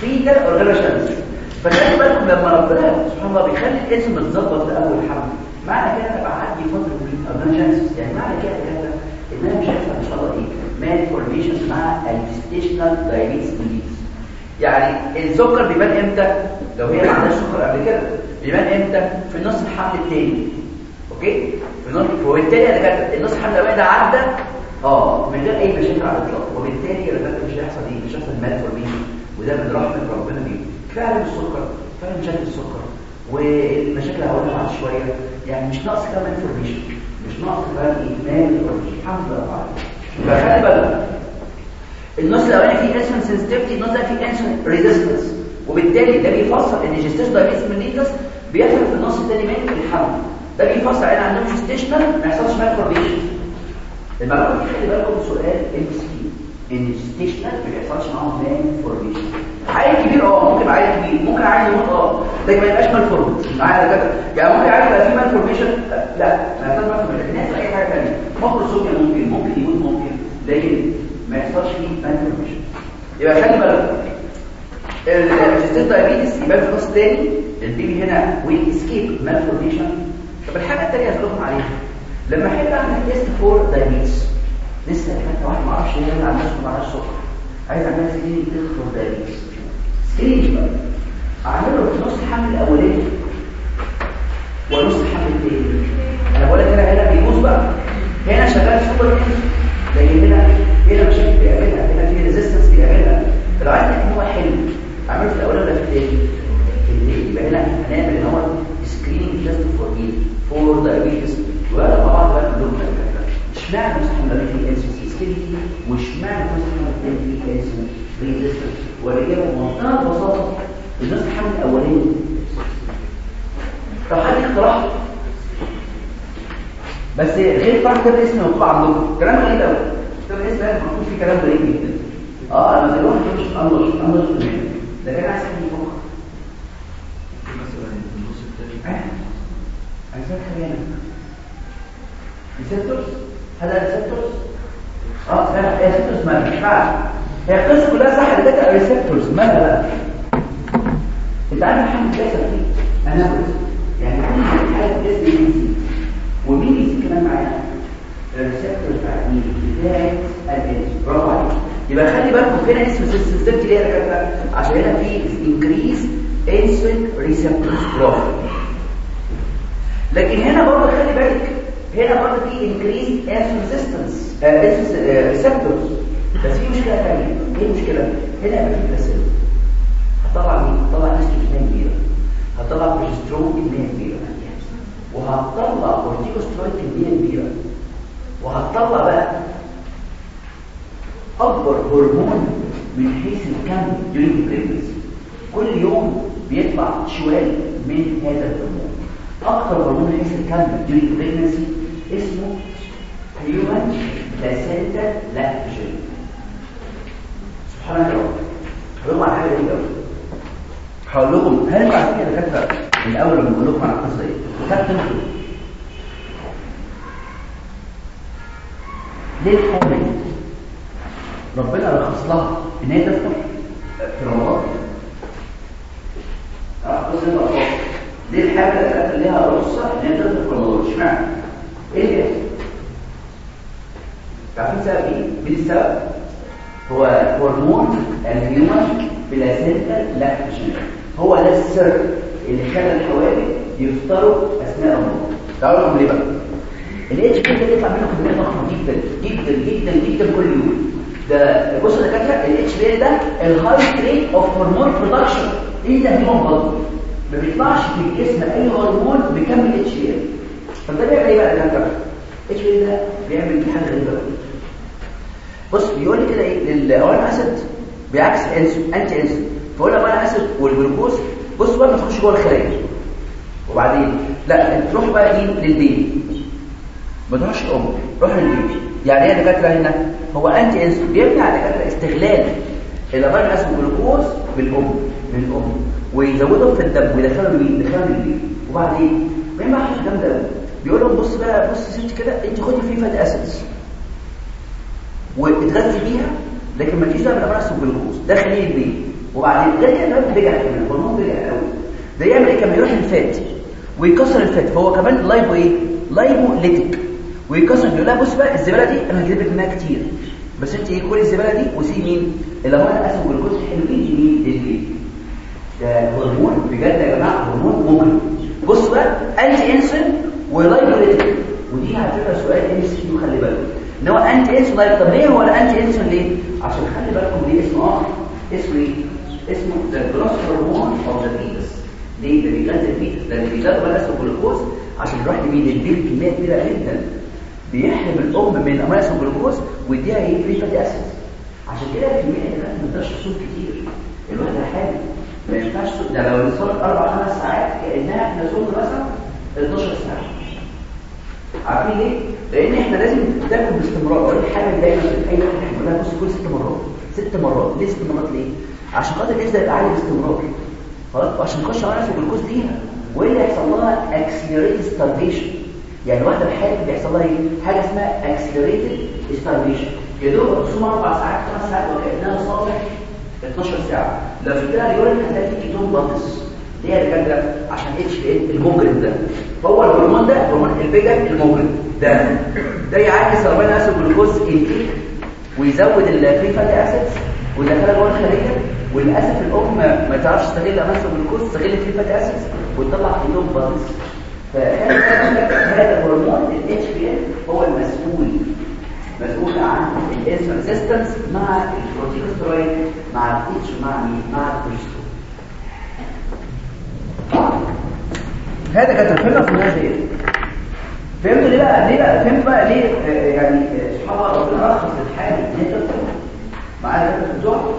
fetal organogenesis فخلي بالكم لما ربنا سبحان الله بيخلي الاسم متظبط لاول حمل معنى كده تبقى عندي فترة organogenesis يعني معنى كده كده ان أنا مش هيحصل malformation مع ال gestational diabetes disease يعني السكر بيبان إمتى؟ لو هي ما عندهاش سكر قبل كده. بيبان إمتى؟ في نص الحمل الثاني أوكي؟ في نص وبالتالي أنا كانت النص الحمل الأولاني ده عدى. آه من غير أي مشاكل على الإطلاق. وبالتالي أنا مش هيحصل إيه؟ مش هيحصل malformation وده من رحمة ربنا بيه فعلا السكر فعلا مشاكل السكر والمشاكل هقولها بعد شوية. يعني مش ناقص كمان malformation مش ناقص كمان إيه malformation الحمد لله فخلي بالك النص الأولاني فيه insulin sensitivity النص ده فيه insulin resistance وبالتالي ده بيفسر إن gestational diabetes mellitus بيحصل في النص الثاني من الحمل. ده بيفسر إن عندهم gestational ما يحصلش malformation المعلومة دي خلي بالكم سؤال MC إن gestational ما بيحصلش معاهم malformation عيل كبير آه ممكن عيل كبير ممكن عيل يموت آه لكن ما يبقاش malformation معايا كده يعني ممكن عيل يبقى فيه malformation لا ما يحصلش malformation الناس اي حاجة ثانية مخرج ممكن ممكن يموت ممكن لكن ما يحصلش فيه malformation يبقى خلي بالك ال gestational diabetes يبان في النص الثاني البيبي هنا will escape malformation طب الحاجة الثانية هقول عليها لما أحب أعمل test for diabetes لسه كانت واحد ما أعرفش إيه عن نفسه ما عندهاش سكر. عايز أعمل screening test for diabetes screening بقى. أعمله في نص الحمل الأولاني. ونص الحمل الثاني أنا بقول لك هنا هنا بيبوظ بقى. هنا شغال سوبر لكن هنا هنا مشاكل بيقابلها هنا في resistance بيقابلها فلو ان هو حلو في الأول ولا في الثاني في الثاني يبقى هنا هنعمل إن هو سكريننج تيست فور إيه فور دايابيتس ولا مع بعض بقى كلهم اشمعنى مستحمل في سي سكيلتي واشمعنى مستحمل في اس ريزيستنس والإجابة بمنتهى البساطه الناس الحمل الاولاني لو حد اقترح بس غير فرق كده اسم مكتوب عندكم كلام غريب قوي كتاب الاسم ده مكتوب فيه كلام غريب جدا. آه أنا زي واحد مش انضج انضج ده كان أحسن من فوق مثلا النص الثاني عايزين خلينا ريسبتورز هذا ريسبتورز آه لا ريسبتورز ما هي القصة كلها صح اللي كانت ريسبتورز مالها؟ بقى أنت عارف الحمد لله فيه أنا يعني كل حاجة اس بي سي ومين يسي كمان معانا الريسبتورز بتاعت مين؟ بتاعت الانسولين. برافو عليك. يبقى خلي بالكم هنا اسم ال system ليه يا دكاتره عشان هنا في increase insulin receptors برافو. لكن هنا برضه خلي بالك هنا برضه في increase insulin resistance receptors بس في مشكلة ثانية إيه المشكلة؟ هنا في placenta هتطلع مين؟ هتطلع استروجين كبيرة. هتطلع بروجسترون كبيرة. وهتطلع كورتيكوسترويد كميه كبيرة. وهتطلع بقى أكبر هرمون من حيث الكم during pregnancy كل يوم بيطلع شوية من هذا الهرمون. أكتر هرمون من حيث الكم during pregnancy اسمه human placenta lactation سبحان الله. هقول لكم على حاجة قوي هقول لكم هل أنتوا عارفين يا دكاتره من لما بقول لكم على القصة دي أنتوا ليه الحامل ربنا رخص لها إن هي تفطر في رمضان آه بص اطفال ليه الحامل اللي ليها رخصة إن هي تفطر في رمضان اشمعنى؟ إيه بيحصل عارفين سبب إيه مين السبب؟ هو هرمون ال human placental lactogen هو ده السر. اللي خلى الحوامل يفطروا اثناء تعالوا لكم ليه بقى؟ ال HPL ده بيطلع منه كميه ضخمه جدا جدا جدا جدا كل يوم. ده بص يا دكاترة ال HPL ده ال highest rate of hormone production in the human body ما بيطلعش في الجسم أي هرمون بكمية ال HPL طب ده بيعمل إيه بقى ده ال HPL ده بيعمل حاجة غريبة بص بيقول لي كده إيه؟ ال amino acid بعكس انسولين anti-insulin فيقول لل amino acid والجلوكوز بص بقى ما تخش جوه الخلايا وبعدين لا تروح بقى إيه؟ للبيبي ما تروحش الام روح للبيبي يعني إيه دكاترة هنا؟ هو anti-insulin بيمنع دكاترة استغلال ال amino acid والجلوكوز بالأم من الام ويزودهم في الدم ويدخلهم مين يدخلهم البيبي وبعدين بيعمل حاجة جامده بيقول لهم بص بقى بص يا ستي كده انت خدي فيه fatty acids واتغذي بيها لكن ما تجيش بقى بال amino acid والجلوكوز ده خليه البيبي وبعدين ده كده رجع الهرمون رجع قوي ده يعمل إيه؟ كمان يروح ال fat ويكسر ال fat فهو كمان lipo إيه؟ lipolytic ويكسر يقول لها بص بقى الزبالة دي أنا هجيب لك منها كتير. بس أنت إيه؟ كل الزبالة دي وسيب مين؟ ال amino acid والجلوكوز الحلوين لمين للبيبي ده هرمون. بجد يا جماعة هرمون ممكن بص بقى anti-insulin و lipolytic ودي على فكرة سؤال MCQ خلي بالك إن هو anti-insulin طب ليه هو ال anti-insulin ليه؟ عشان خلي بالكم ليه اسمه آخر. اسمه إيه؟ اسمه the growth hormone of the fetus ليه ده بيغذي ال fetus ده اللي بيغذي بقى اسمه جلوكوز عشان يروح لمين البيبي كمية كبيرة جدا بيحرم الأم من amino acid جلوكوز ويديها إيه؟ free fatty acid عشان كده الحامل اللي ما تقدرش تصوم كتير. الواحده حامل ما ينفعش ده لو نصلي أربع خمس ساعات كأنها إحنا صوم مثلا 12 ساعة. عارفين ليه؟ لأن إحنا لازم ناكل باستمرار. أقول حاجة دايما في أي واحد إحنا بنقولها بص كل ست مرات. ست مرات. ليه ست مرات ليه؟ عشان خاطر الجسم يبقى عالي باستمرار خلاص؟ وعشان نخش على الجلوكوز ليها. واللي يحصل لها اكسلريتد ستارفيشن يعني واحدة الحاله بيحصل لها إيه؟ حاجة اسمها اكسلريتد ستارفيشن يا دوب تصوم أربع ساعات خمس ساعات وكأنها صابح 12 ساعة. لو لها ال urine هتلاقي ketone bodies. ليه يا دكاتره عشان HPL المجرم ده. هو الهرمون ده هرمون البيجا المجرم. ده. ده يعكس ال amino acid glucose intake ويزود ال free fatty acids ويدخلها جوه الخليه وللأسف الأم ما تعرفش تستغل ال amino acid جلوكوز تستغل ال free fatty acids وتطلع ketone bodies فهذا الهرمون ال HPL هو المسؤول مسؤول عن الانسولين ريزيستنس مع الكورتيكوستيرويد مع الاتش مع مين مع البروستول هذا كانت الفكرة في النهايه دي فهمتوا ليه بقى؟ ليه بقى؟ فهمت بقى ليه؟ آه يعني آه سبحان الله ربنا رخص الحال إن انت معايا في الزهر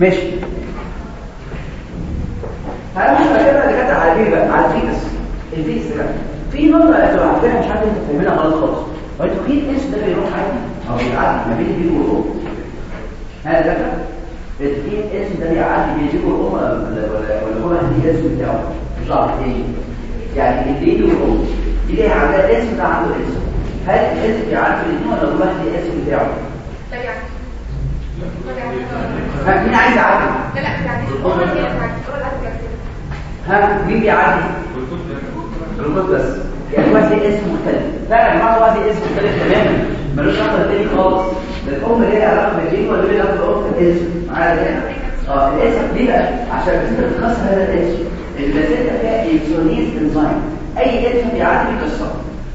ماشي. تعالوا نشوف كده كانت على إيه بقى على الفيتس الفيتس ده في نقطة عارفينها مش عارف أنتوا فاهمينها غلط خالص. أنتوا في إيش ده بيروح عادي؟ أو بيعدي ما بين البيت والأم. هذا ده الدين اسم ده بيعدي بيجيبوا الام ولا ولا هو الدين اسم بتاعه؟ مش عارف إيه. يعني الدين والأم. دي جاية على الاسم ده عنده اسم هل الاسم بيعدي الاثنين ولا كل واحد ليه اسم بتاعه؟ مين عايز يعدي؟ لا لا هو ها مين بيعدي؟ جلوكوز بس يعني اسم مختلف. فعلا يا جماعة واحد ليه اسم مختلف تماما. ملوش علاقة بالتاني خالص. ده الأم ليها علاقة بالجين ولا ليها علاقة بالأم الاسم معايا كده آه الاسم ليه بقى؟ عشان بس بتخصص هذا الاسم. البلاسينتا فيها اكسونيز إنزيم. أي اسم بيعدي بيكسره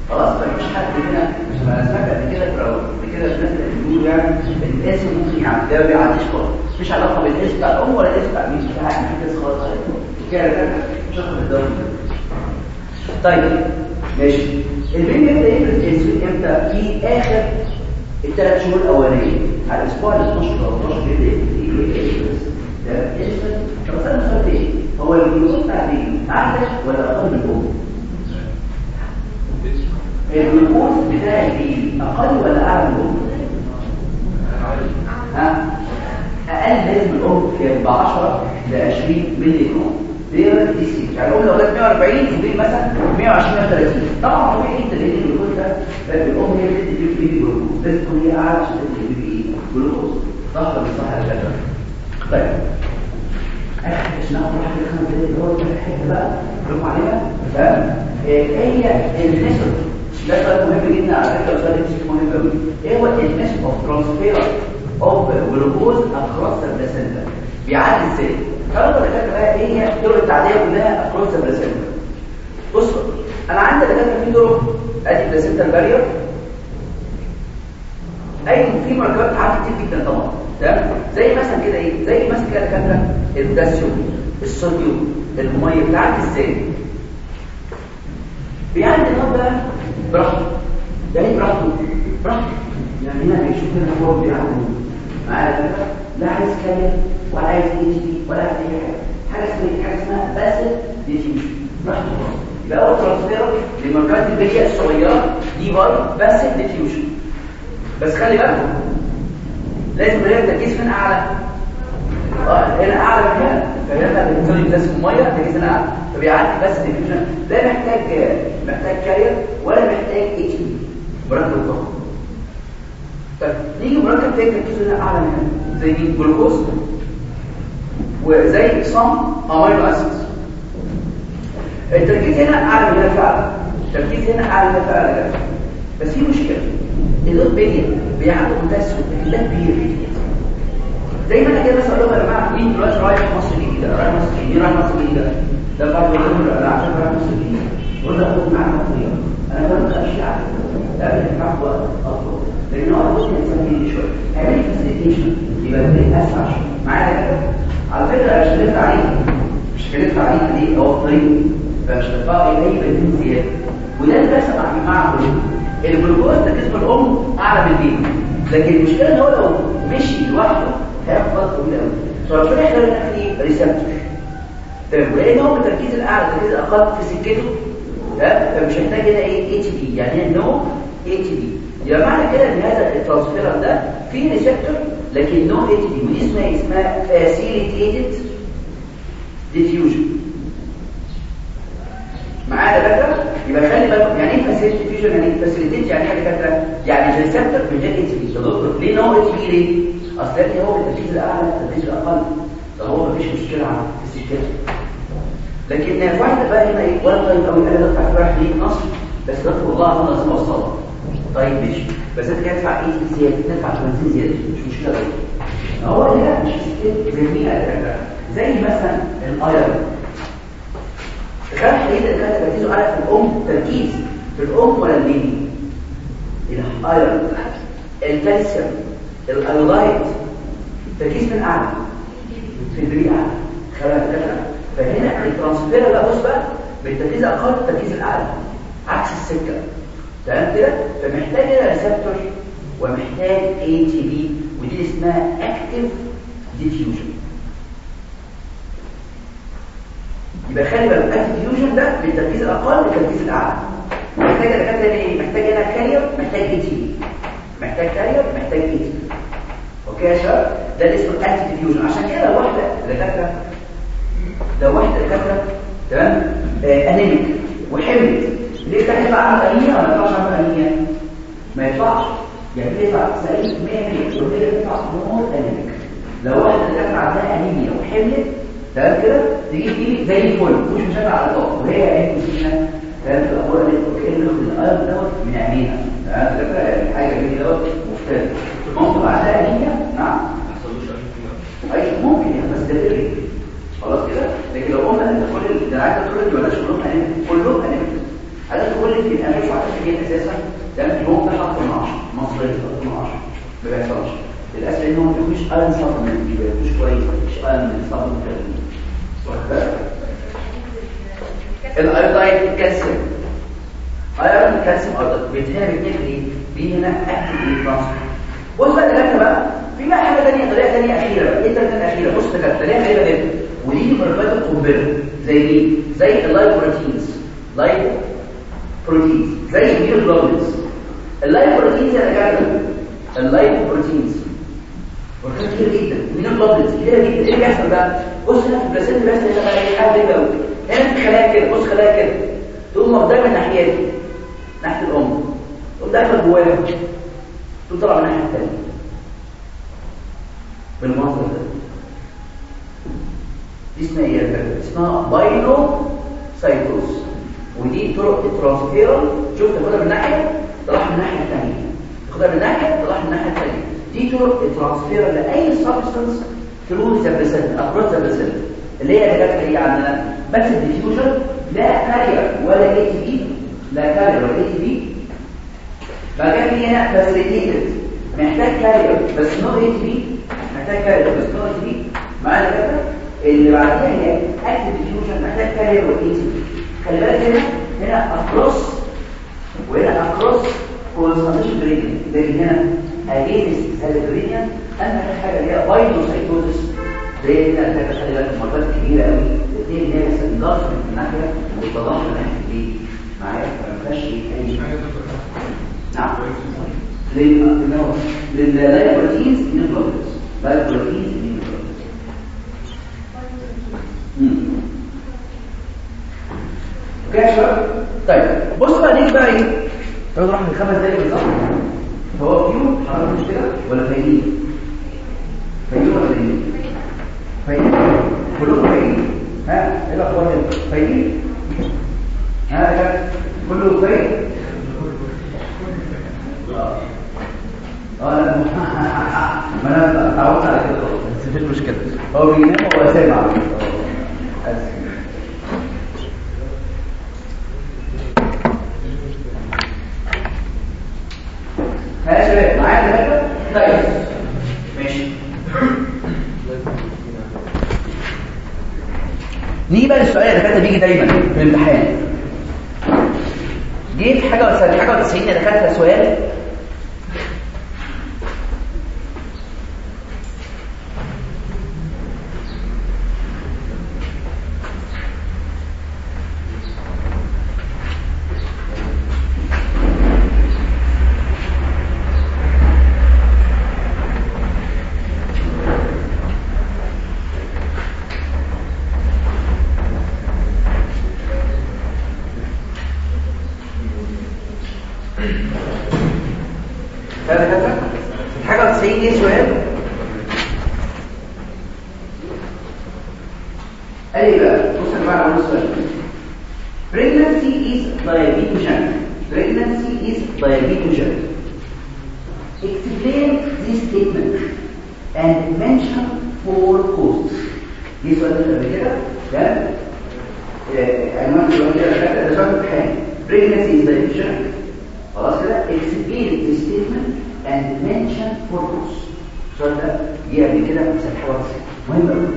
خلاص مفيش حد هنا مش أنا سمعت قبل كده قبل كده بيقولوا يعني الاسم ممكن ما بيعديش خالص مفيش علاقه بالاسم بتاع الام ولا الاسم بتاع مين في حاجة خالص كده مش هاخد الدوري طيب ماشي يبدا يفرز انسولين إمتى في اخر الثلاث شهور الاولانيه على الأسبوع ال 12 أو 13 بيبدا يفرز ده انسولين طب سؤال إيه هو الجلوكوز بتاع اعلى ولا من الام الجلوكوز بتاع البيبي أقل ولا أعلى؟ من الام ها؟ أقل لازم الأم ب 10 ل 20 مللي جرام per dL يعني لو جت 140 البيبي مثلا 120 30 طبعا طبيعي أنت اللي الجلوكوز ده. الأم هي اللي بتدي البيبي جلوكوز. لازم تكون هي أعلى عشان تدي البيبي إيه جلوكوز. مش صح يا جدع طيب. آخر عشان ناخد واحد خمس دقايق اللي هو الحته بقى. نروح عليها تمام. إيه هي النسب ده سؤال مهم جدا على فكره سؤال مهم قوي إيه هو النسب اوف ترانسفير اوف جلوكوز اكروس ذا بيعدي إزاي فانا دكاتره بقى إيه هي طرق التعديه كلها اكروس ذا بصوا أنا عندي دكاتره في طرق ادي بلاسنتا البارير اي في ماركات عدت كتير جدا طبعا تمام زي مثلا كده إيه زي مثلا كده دكاتره البوتاسيوم الصوديوم الميه بتاعت إزاي بيعدي النهار براحته يعني براحته براحته يعني هنا بيشوف ان هو معايا كده. لا عايز كلام ولا عايز دي ولا عايز أي حاجة. حاجة اسمها حاجة اسمها باسل ديفيوجن براحته يبقى اول ترانسفير للمركبات البيئيه الصغيره دي باي باسل ديفيوجن بس خلي بالكم لازم نلاقي التركيز فين أعلى؟ هنا اعلى من هنا فهنا بنزود الناس في المية التركيز هنا فبيعدي بس diffusion لا محتاج محتاج carrier ولا محتاج ATP مركب الضغط طيب نيجي مركب تاني تركيزه هنا اعلى من هنا. زي مين؟ جلوكوز. وزي some amino acids التركيز هنا اعلى من هنا فعلا التركيز هنا اعلى من هنا فعلا بس في مشكلة. اللود بيجي بيعمل ده كبير. زي ما أنا كده مثلا لهم يا جماعة مين دلوقتي رايح مصر الجديده رايح مصر مين رايح مصر الجديده ده ما يقول أنا عشان رايح مصر الجديده يقول لك خد معاك مصريه أنا كنت امشي على ده بيدفع وقت أطول. لأن هو الجزء الانساني شوية. اعمل لي فاسيليتيشن يبقى البريك أسرع شوية معايا كده على فكرة مش هندفع مش هندفع عليك ليه هو الطريق. فمش هتدفع أي بنزين زيادة. وده اللي بيحصل مع مع الجلوكوز تركيز الام أعلى من لكن المشكلة إن هو لو مشي لوحده هياخد طويل قوي فربنا يقدر يعمل إيه receptor تمام ولان هو بالتركيز الاعلى التركيز الاقل في سكته ده فمش هيحتاج هنا إيه ATP يعني no ATP يبقى معنى كده ان هذا ال transfer ده فيه receptor لكن no ATP ودي اسمها اسمها facilitated ديفيوجن معايا دكاتره يبقى خلي بالكم يعني إيه فاسيليتي ديفيوجن يعني إيه فاسيليتيت يعني حاجة دكاتره يعني الريسبتور من غير اتش بي دكتور ليه نو اتش بي ليه أصل يعني هو التركيز الأعلى التركيز الأقل. ده هو مفيش مشكلة على السكه لكن في واحدة بقى هنا إيه؟ ولا طيب قوي أنا بدفع فرح ليه؟ نص بس دكتور والله أنا لازم اوصلها طيب ماشي. بس أنت كده تدفع إيه؟ زيادة. تدفع 50 زيادة. مش مشكلة بقى هو هنا مش سكه جميلة. زي مثلا ال iron. تخيل حقيقة كانت تركيزه على في الأم تركيز في الأم ولا ال baby؟ ال iron الكالسيوم ال iodide التركيز من أعلى في ال baby أعلى خلاص كده فهنا ال transfer بقى بص بقى بالتركيز الأقل التركيز الأعلى عكس السكة. تمام كده؟ فمحتاج هنا receptor ومحتاج ATP ودي اسمها active diffusion يبقى خلي بالك ال active diffusion ده بالتركيز الأقل بالتركيز الأعلى. محتاج دكاتره إيه محتاج هنا carrier محتاج ATP محتاج carrier محتاج ATP okay يا شباب؟ ده اللي اسمه active diffusion عشان كده لو واحدة دكاتره لو واحدة دكاتره تمام؟ آه anemic وحملت. ليه ده هيطلع عنها أنيميا ولا ما يطلعش عنها أنيميا؟ ما يطلعش يعني ليه يطلع 90 100 وليه يطلع نور انيميك لو واحدة دكاتره عندها أنيميا وحملت تمام كده؟ تجيب دي زي الفل. مش مشاكل على الطاقه وهي عين مسكينه تمام في الأخبار اللي ناخد الايرون دوت من عينينا تمام كده؟ حاجة جميلة دوت مختلف ممكن بعدها انيميا نعم. ما يحصلوش أي اي ممكن يعني بس ده خلاص كده؟ لكن لو قلنا إن كل ده عايز تقول لي بلاش كلهم انيميا كلهم في أنا مش واحد في الجين أساسا. تمام يوم ده حط من 10 مصري حط من 10 ما بيحصلش. للاسف لأنه ما فيهوش ايرون سبلمنت ما فيهوش كويس ما فيش ايرون سبلمنت الايودايد الكالسيوم ايرون الكالسيوم بيتهنا باثنين ليه؟ دي هنا اكتف إيه ترانسفير بص بقى بقى؟ في بقى حاجة ثانية طريقة ثانية أخيرة بقى. إيه الطريقة الأخيرة؟ بص ده طريقة غريبة جدا. ودي دي مركبات القنبله زي مين؟ زي ال lipoproteins lipoproteins زي ال immunoglobulins ال lipoproteins يا جماعة اللايف مركبات كتير جدا. ال immunoglobulins كتير جدا. إيه اللي بيحصل بقى؟ بص هنا في ال placenta بيحصل إيه بقى إيه؟ حاجة غريبه قوي هنا في خلايا كده. بص خلايا كده. تقوم واخداها من الناحيه دي ناحية الأم. تقوم داخلة جواها. تقوم طالعة من الناحية الثانية بالمنظر ده. دي اسمها إيه اسمها pinocytosis ودي طرق ال transfer ال. شوف تاخدها من ناحية تروح من الناحيه الثانية تاخدها من ناحية تروح من الناحيه الثانية دي طرق ال transfer ال لـ any substance through the placenta across the اللي هي الحاجات اللي عندنا بس ال diffusion لا carrier ولا ATP لا carrier ولا ATP بعد في هنا facilitated محتاج carrier بس no ATP محتاج carrier بس no ATP معانا كده؟ اللي بعديها هي active diffusion محتاج carrier و ATP خلي بالك هنا هنا across وهنا across concentration gradient لكن هنا. هذا ال gradient اهم حاجة اللي هي pinocytosis زي كده أنت خلي بالك مرات كبيرة قوي الاثنين اللي هي انضاف من ناحيه والتضامن من ناحية دي معايا؟ ما فيهاش أي نعم. لللايبروتينز نيوكليوتيدز لايبروتينز نيوكليوتيدز أوكي يا شباب؟ طيب. بص بقى نيجي بقى إيه؟ نروح من خمس دقايق بالظبط. هو فيو حضرتك مش كده ولا فاهمين فاهمين ولا فاهمين فاهمين كلكم فاهمين ها؟ إيه الأخبار هنا فاهمين ها يا كله فاهم آه لا ما أنا اتعودت على كده. بس مفيش مشكلة. هو بينام وهو سامع. يا شباب معايا طيب ماشي. نيجي بقى للسؤال اللي دكاترة بيجي دايما في الامتحان. جه في حاجة وسأل حاجة و90 يا دكاترة سؤال هذا كده حاجة 90 إيه سؤال قال لي بقى بص يا جماعة بص سؤال pregnancy is diabetogenic pregnancy is diabetogenic explain this statement and mention four causes دي سؤال قبل كده ده عنوان السؤال كده ده سؤال امتحان pregnancy is diabetogenic خلاص كده explain the statement and mention purpose السؤال ده جه قبل كده في 91 مهم قوي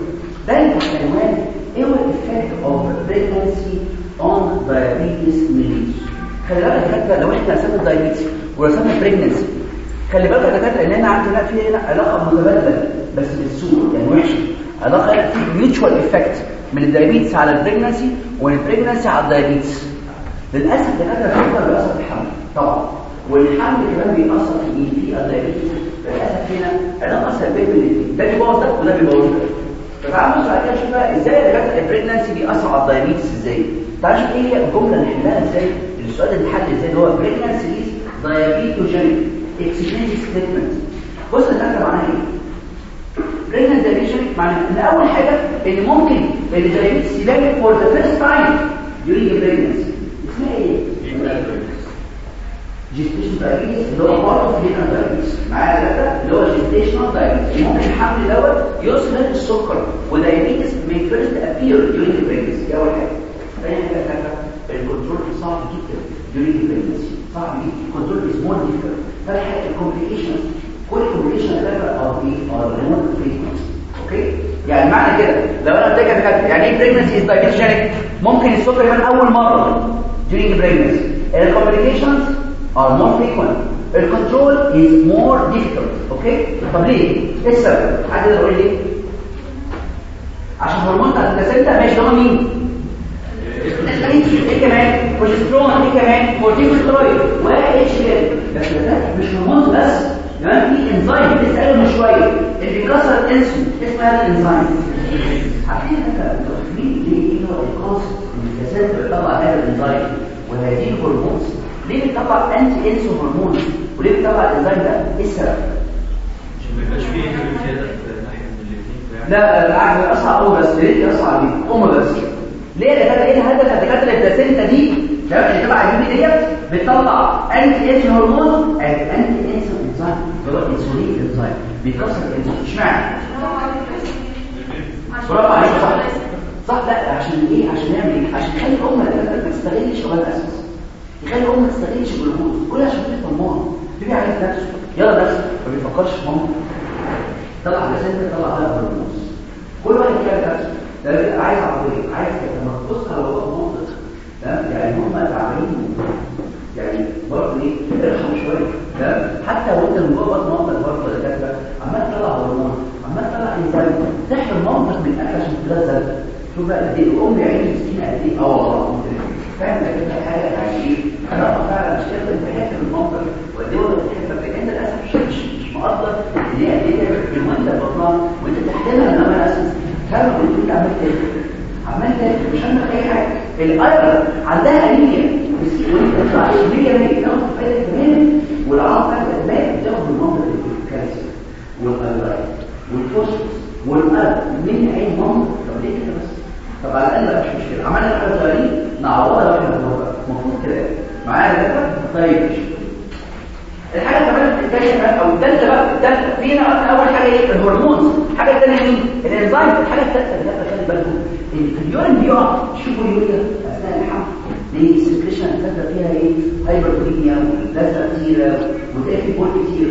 ده العنوان إيه هو ال effect of pregnancy on diabetes mellitus. خلي بالك دكاتره لو إحنا رسمنا ال diabetes ورسمنا pregnancy خلي بالك يا دكاترة إن إحنا عندنا في هنا علاقة متبادلة بس بالسوء يعني وحشة. علاقه في mutual effect من الدايابيتس على البريجنسي ومن البريجنسي على الدايابيتس للأسف دكاتره الحمل بيأثر في الحمل. طبعا. والحمل كمان بيأثر في إيه في ال diabetes للأسف هنا علاقة سلبية بين الاثنين ده بيبوظ ده وده بيبوظ ده. فتعالوا على كده نشوف بقى إزاي يا دكاتره ال pregnancy بيأثر على ال diabetes إزاي؟ تعالوا نشوف إيه هي الجمله اللي نحلها إزاي؟ السؤال اللي اتحل إزاي؟ اللي هو pregnancy is diabetogenic explain statement بص الدكاتره معناها إيه؟ pregnancy diabetogenic معناها إن أول حاجة إن ممكن ال diabetes يبان for the first time during pregnancy. اسمها إيه؟ gestation diabetes اللي هو part of هنا diabetes معايا ثلاثة اللي هو gestational diabetes ممكن الحمل دوت يصل السكر و diabetes may first appear during the pregnancy. دي أول حاجة. ثاني حاجة ثالثه ال control صعب جدا during the pregnancy. صعب جدا. ال control is more difficult ثالث حاجة ال complications كل ال complications ثلاثة are إيه are more frequent okay يعني معنى كده لو أنا قلت لك يعني إيه pregnancy is diabetogenic ممكن السكر يبان أول مرة during pregnancy. ال complications are more frequent. Control is more difficult. okay طب ليه؟ إيه السبب؟ حد يقدر يقول لي؟ عشان هرمون ال placenta ماشي ده مين؟ إيه كمان؟ بروجسترون إيه كمان؟ كورتيكوسترويد و H بس ده مش هرمون بس. كمان في انزيم لسه قايله من شوية. اللي بيكسر الانسولين اسمه هذا الانزيم عارفين انت مين ليه؟ إيه هو ال cause ال placenta بتطلع هذا الانزيم وهذه ال hormones. ليه بتطلع anti-insulin hormone وليه بتطلع الانزيم ده؟ إيه السبب؟ عشان ما يبقاش فيه زيادة لا العقل أصعب قوي بس ليه أصعب DM بس ليه؟ يا دكاتره إيه الهدف؟ الدكاتره ال placenta دي تمام؟ اللي تبع ال baby ديت بتطلع anti-insulin hormone anti-insulin enzyme اللي هو الانسولين بيكسر الانسولين اشمعنى؟ برافو عليك صح. صح لا عشان إيه؟ عشان نعمل إيه؟ عشان نخلي الام ما تستغلش شغلها أساسا يخلي الام ما تستغلش الجلوكوز كل عشان تبقى طماعه تبي عايز نفسه يلا نفسه ما بيفكرش في مامته طلع على سنة طلع على النص كل واحد كده نفسه ده عايز عربية عايز كده. لما تبص على تمام؟ يعني هم تعبانين. يعني برضه إيه؟ ارحم شوية حتى وانت من جوه مامتك برضه ولا كده عمال تطلع هرمون عمال تطلع انسان تحرم مامتك من الاكل عشان تتغذى شوف بقى قد إيه الأم يا عيني مسكينه قد إيه؟ آه والله فاهم؟ كده حاجة يعني إيه؟ أنا فعلا مش قادر أنت حتة من مامتك وقد إيه ولا بتحبك لكن أنت للأسف مش مش مقدر إن هي قد إيه من وانت بطنها وأنت تحتمل انما أساس. فاهم؟ ان انت عمال تاكل عمال تاكل مش عندك أي حاجة. الأيرون عندها أنيميا. وأنت 100 100 تاخد فايدة كمان والعظم بتاعك تبقى بتاخد الكالسيوم والايرون والفوسفورس والقلب من اي منطقه طب ليه كده بس؟ طب على الأقل مش مشكلة. عملنا حاجة صغيرين نعوضها لو إحنا المفروض كده؟ معايا كده طيب الحاجة كمان الثانية أو الثالثه بقى الثالثه فينا أول حاجة إيه؟ ال hormones. الحاجة الثانية مين الانزيم الحاجة الثالثه اللي إحنا خلي بالكم ال urine بيقع شوفوا ال urine اثناء الحمل دي ال secretion الثالثه فيها إيه هايبرتونيا ولازقه كتيره وتلاقي في بول كتير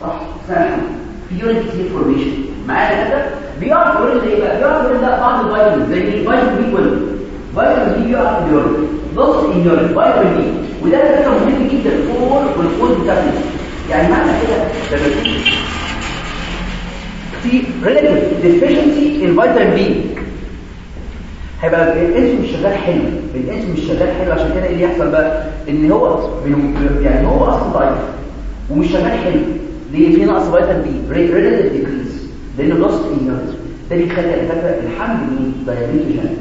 صح اثناء الحمل في urine كتير formation معايا كده بيقع في ال urine إيه بقى ال urine ده بعض الفيتامين زي الفيتامين B 12 فيتامين B بيقع في ال urine نص ال urine فيتامين B وده فكره مهم جدا for والفول بتاعتنا يعني معنى كده في relative deficiency in vitamin هيبقى الانسولين مش شغال حلو. مش شغال حلو عشان كده إيه اللي يحصل بقى؟ إن هو يعني هو أصلا ضعيف. ومش شغال حلو ليه؟ في نقص فيتامين بي. Relative decrease. لأنه نقص اليورين ده بيخلي الفكرة الحمل من دايابيتوجينيك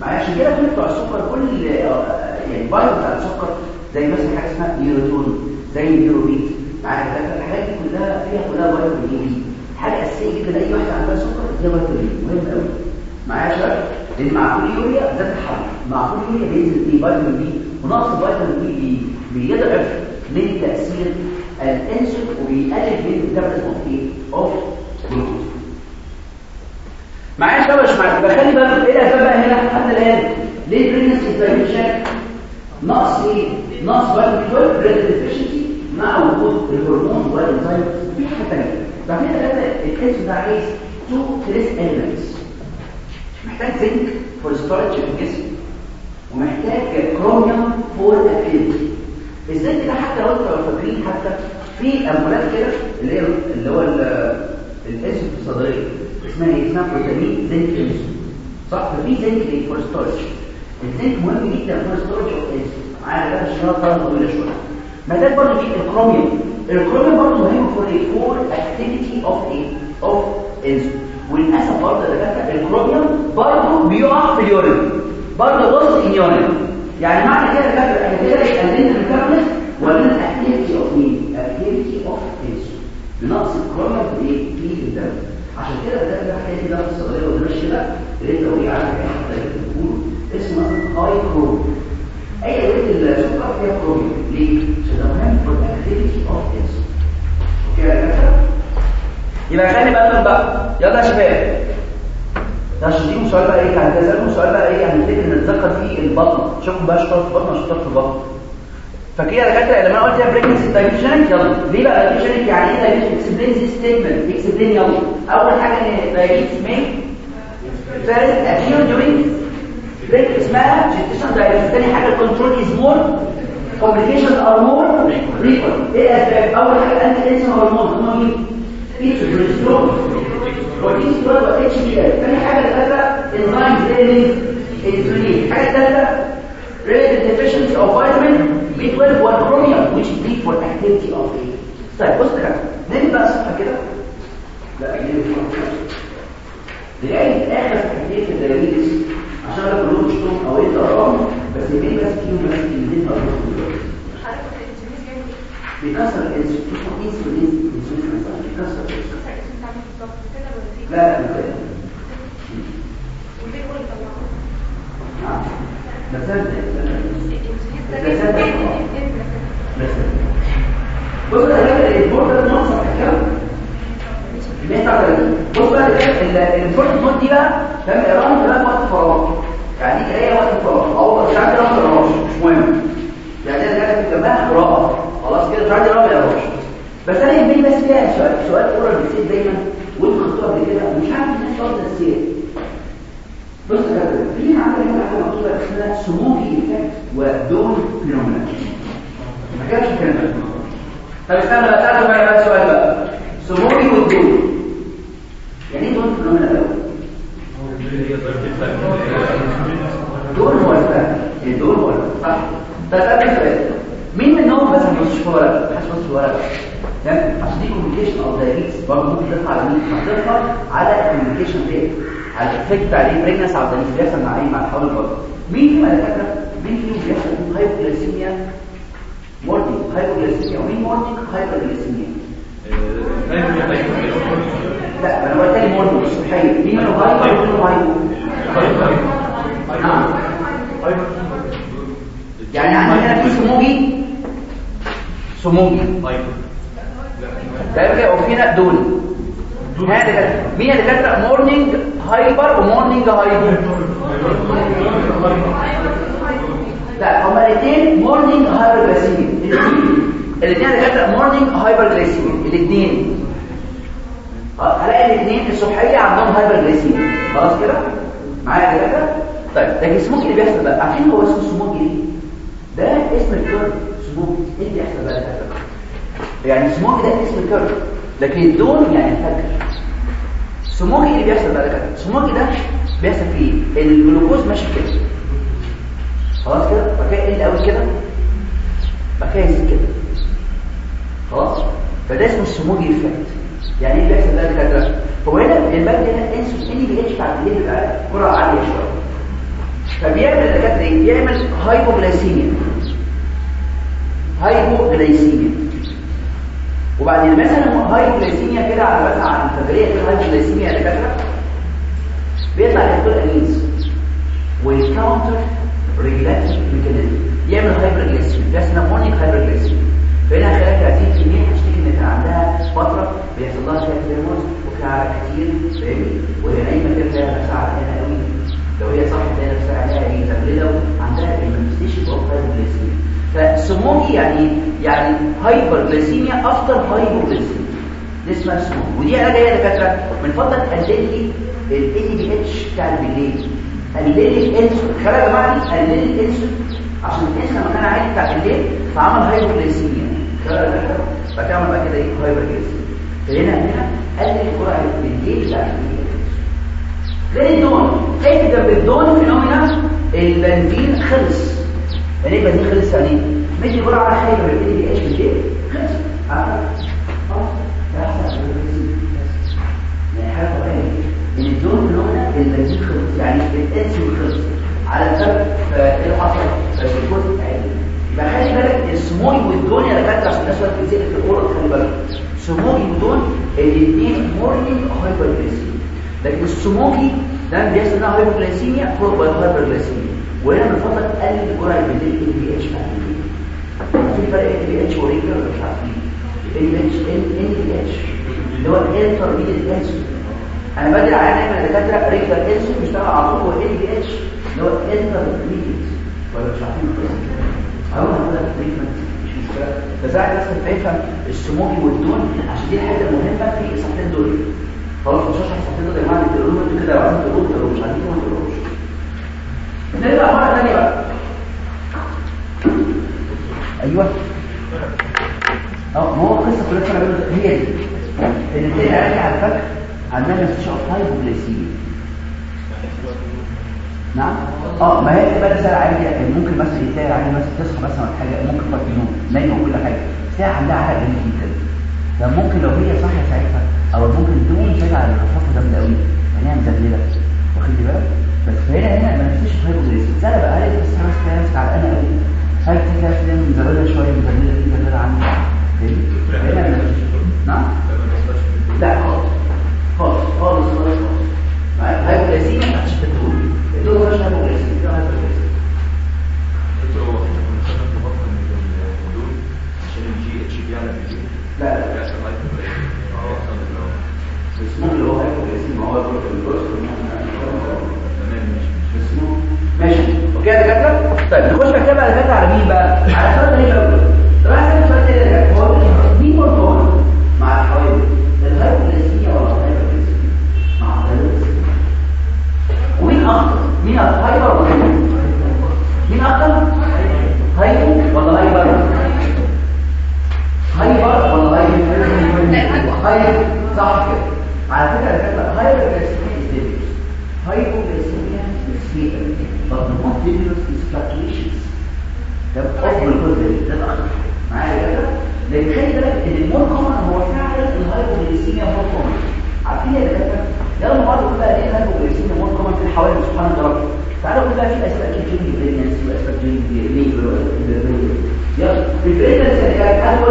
معايا عشان كده كل بتوع السكر كل يعني الفيروس بتاع السكر زي مثلا حاجة اسمها نيوروتون زي النيوروبيت معايا الحاجات دي كلها فيها كلها فيتامين بي حاجة أساسية جدا. أي واحدة عندها سكر دي فيتامين مهم قوي معايا يا شباب لأن مع كل يوريا ذات الحرق مع كل يوريا بينزل فيه فيتامين بي ونقص الفيتامين بي بيضعف من تأثير الانسولين وبيقلل من الكبد اوف اوف معايا شباب مش معايا بخلي بالك إيه الاسباب بقى هنا حتى الآن. ليه برينس انفلاميشن نقص إيه نقص 12 بريد ديفيشنسي مع وجود الهرمون والإنزيم في حاجة ثانية بعدين ثلاثة الكيس ده عايز تو تريس اليمنتس محتاج zinc for storage في الجسم ومحتاج chromium for activity ال zinc ده حتى لو أنتوا فاكرين حتى في امبولات كده اللي هي اللي هو الاسم الصدرية اسمها إيه؟ اسمها protamine zinc صح؟ ففي zinc storage ال zinc مهم جدا of insulin معايا بقى الشراطه طويله شوية محتاج برضه في ال chromium. ال chromium برضه مهم for for activity of إيه of insulin وللأسف برضه يا دكاتره الكروميوم برضه بيقع في ال urine. برضه بص ال urine. يعني معنى كده دكاتره إحنا كده قللنا الكاربس وقللنا ال activity of مين activity of insulin بنقص الكروميوم في إيه في الدم. عشان كده ده ده حكايه ده في الصيدليه والمشي ده اللي أنت عارف إيه حتى بتقول اسمه Hi Chrom اي ادويه السكر فيها كروميوم ليه؟ عشان ده مهم for activity of insulin أوكي يا دكاتره يبقى خلي بالك بقى. يلا يا شباب. ده عشان سؤال بقى إيه؟ هتسالوا سؤال بقى إيه؟ هنفتكر ان نتذكر فيه البطن؟ شوفوا بقى شطار في البطن شطار في البطن. فكده يا دكاترة لما أنا قلت يا بريكنسي دايجيشن يلا. ليه بقى دايجيشن يعني إيه دايجيشن اكسبلين ذي ستيتمنت اكسبلين يلا. أول حاجة إن دايجيشن مين؟ فيرست اكيون ديورينج بريك اسمها جيتيشن دايجيشن ثاني حاجة الكنترول از مور complication are more إيه الأسباب؟ أول حاجة anti insulin hormone هم مين progesterone progesterone و HPL ثاني حاجة الثالثه انزيم زي ال insulinase الحاجة الثالثه relative deficiency of vitamin B12 وال chromium which is need for activity of the طيب بص كده نيجي بقى الصفحه كده لا اخر حكايه ال diabetes عشان أنا كلهم مشتهم أو انت ارقام بس يبين بس فيهم بس بيكسر الانسولين انسولين انسولين بيكسر لا لا لا بص بقى البورد ده ناقص كام 139 بص بقى البورد نوت دي بقى فاهم الرقم ده وقت فراغ يعني دي قرايه وقت فراغ أو مش عارف ما مش مهم يعني ده جنبها قراءه خلاص كده مش عندي رابع يعرفش بس أنا يهمني بس فيها سؤال سؤال اورال بيصير دايما وانتوا خدتوها قبل كده ومش عارف الناس تقعد تنسيه بص يا كده في عندنا هنا حاجة مكتوبه اسمها سموكي ايفكت ودون فينومينا ما كانش الكلام ده طب استنى بقى تعالوا بقى بقى السؤال بقى. سموكي والدون يعني إيه دون فينومينا الأول دول هو الفرق الدول هو الفرق صح؟ ده سؤال سؤال مين منهم بس ما تبصش في ورقه ما حدش بص في ورقه تمام عشان دي كوميونيكيشن اوف ذا ريتس برضه ممكن تطلع على مين هتطلع على الكوميونيكيشن ريت على الافكت بتاع الايه بريجنس على الدنيا بيحصل مع إيه مع الحول البطن مين فيهم يا دكاتره مين فيهم بيحصل hypoglycemia morning hypoglycemia ومين morning hyperglycemia لا أنا قلت لي morning صحيح مين منهم hyper ومين منهم hyper نعم يعني عندي هنا في سموجي. سموجي. ده كده وفينا دول. كده مين اللي كاتب morning hyper و morning hyper لا هما الاثنين morning hyperglycemia الاثنين اللي كاتب morning hyperglycemia الاثنين هلاقي الاثنين الصبحية عندهم hyperglycemia خلاص كده؟ معايا كده طيب لكن السموك اللي بيحصل بقى. عارفين هو اسمه سموك ليه ده اسم ال curve Somogyi إيه اللي بيحصل بقى ده يعني سموك ده اسم ال curve لكن ال dawn يعني الفجر. سموك اللي بيحصل بقى كده سموك ده بيحصل فيه الجلوكوز ماشي كده. خلاص كده؟ بعد كده يقل قوي كده؟ بعد كده يزيد كده. خلاص؟ فده اسمه ال Somogyi effect. يعني إيه بيحصل ده كده هو هنا البلد هنا insulin NPH بتاع الليل بقى جرعه عالية شوية. فبيعمل الدكاتره إيه بيعمل hypoglycemia هايبوغلايسيميا وبعدين مثلا هايبوغلايسيميا كده على مثلا على الفجرية كده هايبوغلايسيميا يا دكاتره بيطلع الدكتور امينز ويكاونتر ريجولاتوري ميكانيزم. يعمل هايبرجلايسيميا ده اسمه مونيك هايبرجلايسيميا فهنا خلاك هذه الكميه هتشتكي إن كان عندها فترة بيحصل لها شوية هرمونز عرق كتير فاهمني؟ وهي نايمة كده تلاقي نفسها عرقانه قوي لو هي صح تلاقي نفسها عليها إيه مبلده ال manifestation of hypoglycemia فال Somogyi يعني يعني hyperglycemia after hypoglycemia دي اسمها سموم ودي إيه يا دكاترة من فضلك قلل لي ال NPH بتاع بالليل قلل لي الانسولين خلي يا جماعة دي قلل لي الانسولين عشان الإنسولين لما كان عالي بتاع الليل فعمل hypoglycemia فتعمل بقى كده إيه؟ hyperglycemia فهنا هنا قلل الجرعه بالليل بتاع الليل غير الدون إيه جنب الدون فينومينا البنزين خلص. يعني؟ البنزين خلص يعني إيه مدي جرعه على خير الاي بي اتش بالليل خلص يعني ان الدون فينومينا البنزين خلص يعني الانسولين خلص على الفرق إيه اللي حصل الجزء عالي يبقى خلي بالك السموي والدون يا دكاتره عشان الناس في زي في الاورال خلي بالك. Somogyi و dawn الاثنين morning hyperglycemia لكن السموكي ده بيحصل لها hypoglycemia فوق hyperglycemia وهنا من فضلك قلل الجرعة بالليل NPH في فرق اي بي اتش وريجر مش عارفين. اي بي اتش ان بي اتش اللي هو ال intermediate insulin أنا بدي على دايما الدكاتره regular insulin بيشتغل على طول هو NPH اللي هو ال intermediate ولا مش عارفين اول ما أقول treatment مشكلة. فساعد بس تفهم ال Somogyi وال dawn عشان دي الحاجة المهمة في الصفحتين دول. خلاص مش هشرح الصفحتين دول يا جماعة لهم أنتوا كده لو عايزين تقولوا تقولوا مش عايزين ما تقولوش نرجع مره ثانية بقى أيوه آه ما هو القصة كلها بقول هي دي تلاقي علاج على الفك عندنا استشعار hypoglycemia نعم آه ما هي بقى رساله عاديه يعني ممكن مثلا يتلاقي عادي مثلا تصحى مثلا حاجة ممكن يوم نايمه وكل حاجة تلاقي عندها عرق جامد جدا فممكن لو هي صاحيه ساعتها أو ممكن شايله على الخطه جامده قوي يعني هي مزلله واخد بالك؟ بس هنا هنا ما نفسش هايبوغليسيميا زي بقى هل بس أنا تلاقي نفسك علقانه قوي هل تلاقي نفسك مزلله شوية مزلله دي مزلله عني هنا ما نعم لا خالص. خالص خالص خالص هايبوغليسيميا ما تحتش تقول الدول مش هايبوغليسيميا ده لا لا. اسمه اللي هو هيكتب اسم هو الجزء اللي اسمه ماشي أوكي يا دكاتره طيب نخش بقى على مين بقى على الفرد الأول راح نعمل فرد اللي هو مين مرتبط مع الحوادث الهايبوكلاسيميا ولا الهايبوكلاسيميا مع الهايبوكلاسيميا ومين اخطر مين الهايبر ولا مين اخطر هايبر هايبر هايبر ولا هايبر هايبر صح كده على فكرة الكلمة هايبرجلايسيميا ديبيوس هايبرجلايسيميا مستيبل but the most dangerous is fluctuations ده بتقوم الجزء ده الأخطر معايا كده لأن خلي بالك إن ال more common هو فعلا ال hyperglycemia more common عارفين يا دكاترة يلا بعض يقول بقى ليه ال hyperglycemia more common في حوالي سبحان الله تعالوا نقول بقى في أسباب كتير جدا pregnancy وأسباب during labor وأسباب يلا في ال pregnancy هل هو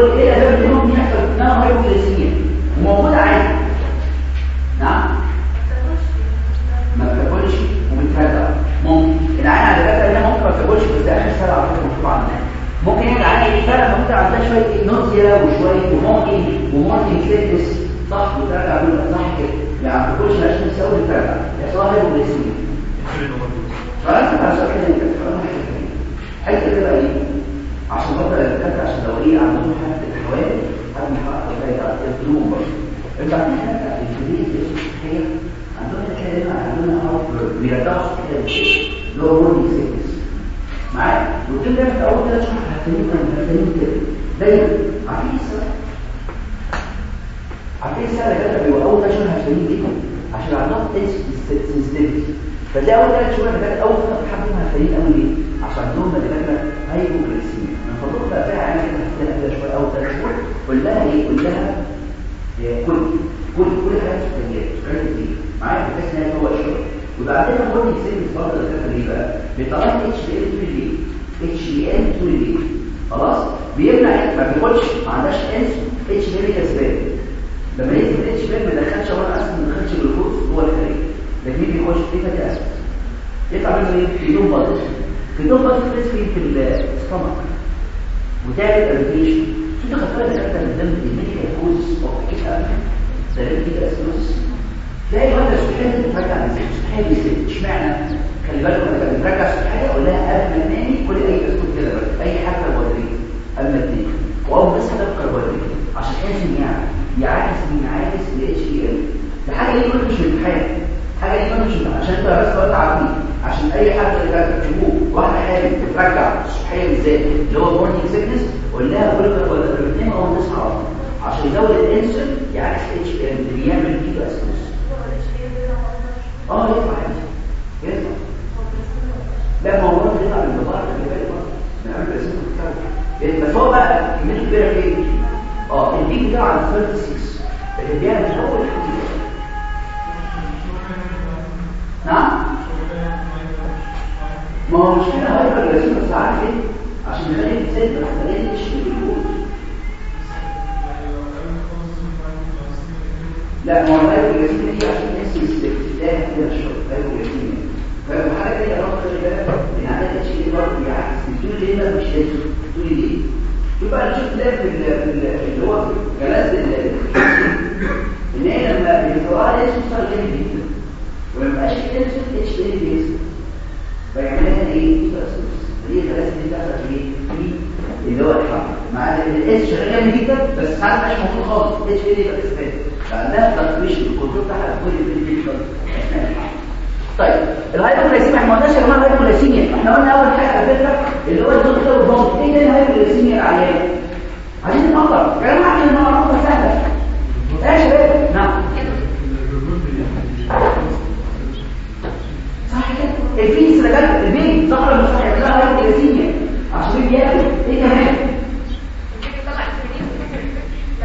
استغل البيت ظهر المصلحه يطلع لها جلسيه عشان ياكل إيه كمان؟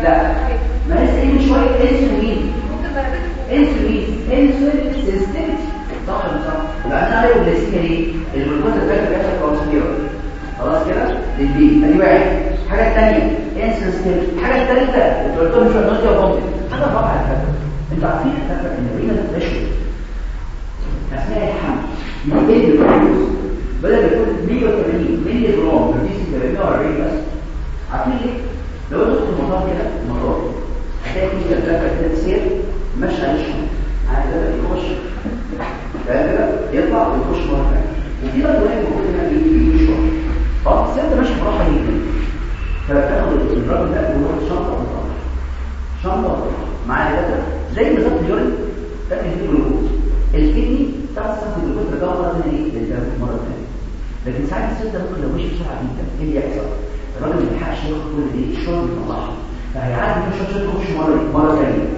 لا. ما لسه إيه شوية انسولين انسولين إيه انسولين سيستمتي صح المصلحه يبقى أنا عليه جلسيه ليه؟ الجلوكوز الثالث بيحصل كونسكيرا خلاص كده؟ للبيت. ادي واحد. الحاجة الثانية انسولين الحاجة الثالثه انت قلت لهم مش هنقول يا بومب حاجة رابعه أنتوا عارفين إن الرينا ده مش اسمها من بدل ما يكون 180 مللي جرام بيرفيسي 340 بس عارفين ليه؟ لو انت تدخل المطار كده المطار هتلاقي في جلسات كده سير مش هنشرب هذا يخش فاهم يطلع ويخش مره ثانية وفي بقى الولايه المفروض انها بيشرب خلاص انت ماشي براحه جدا فبتاخد الراجل ده ويروح شنطه وطلع شنطه وطلع معاه data زي بالظبط ال urine ده بيديله ال kidney تمتص الجلوكوز رجعوا من إيه للدم مره ثانية لكن ساعات السد ممكن لو مشي بسرعة جدا إيه اللي يحصل الراجل ما يلحقش ياخد كل دي الشرب يطلعها فهيعدي من الشرب يخش مره مره ثانية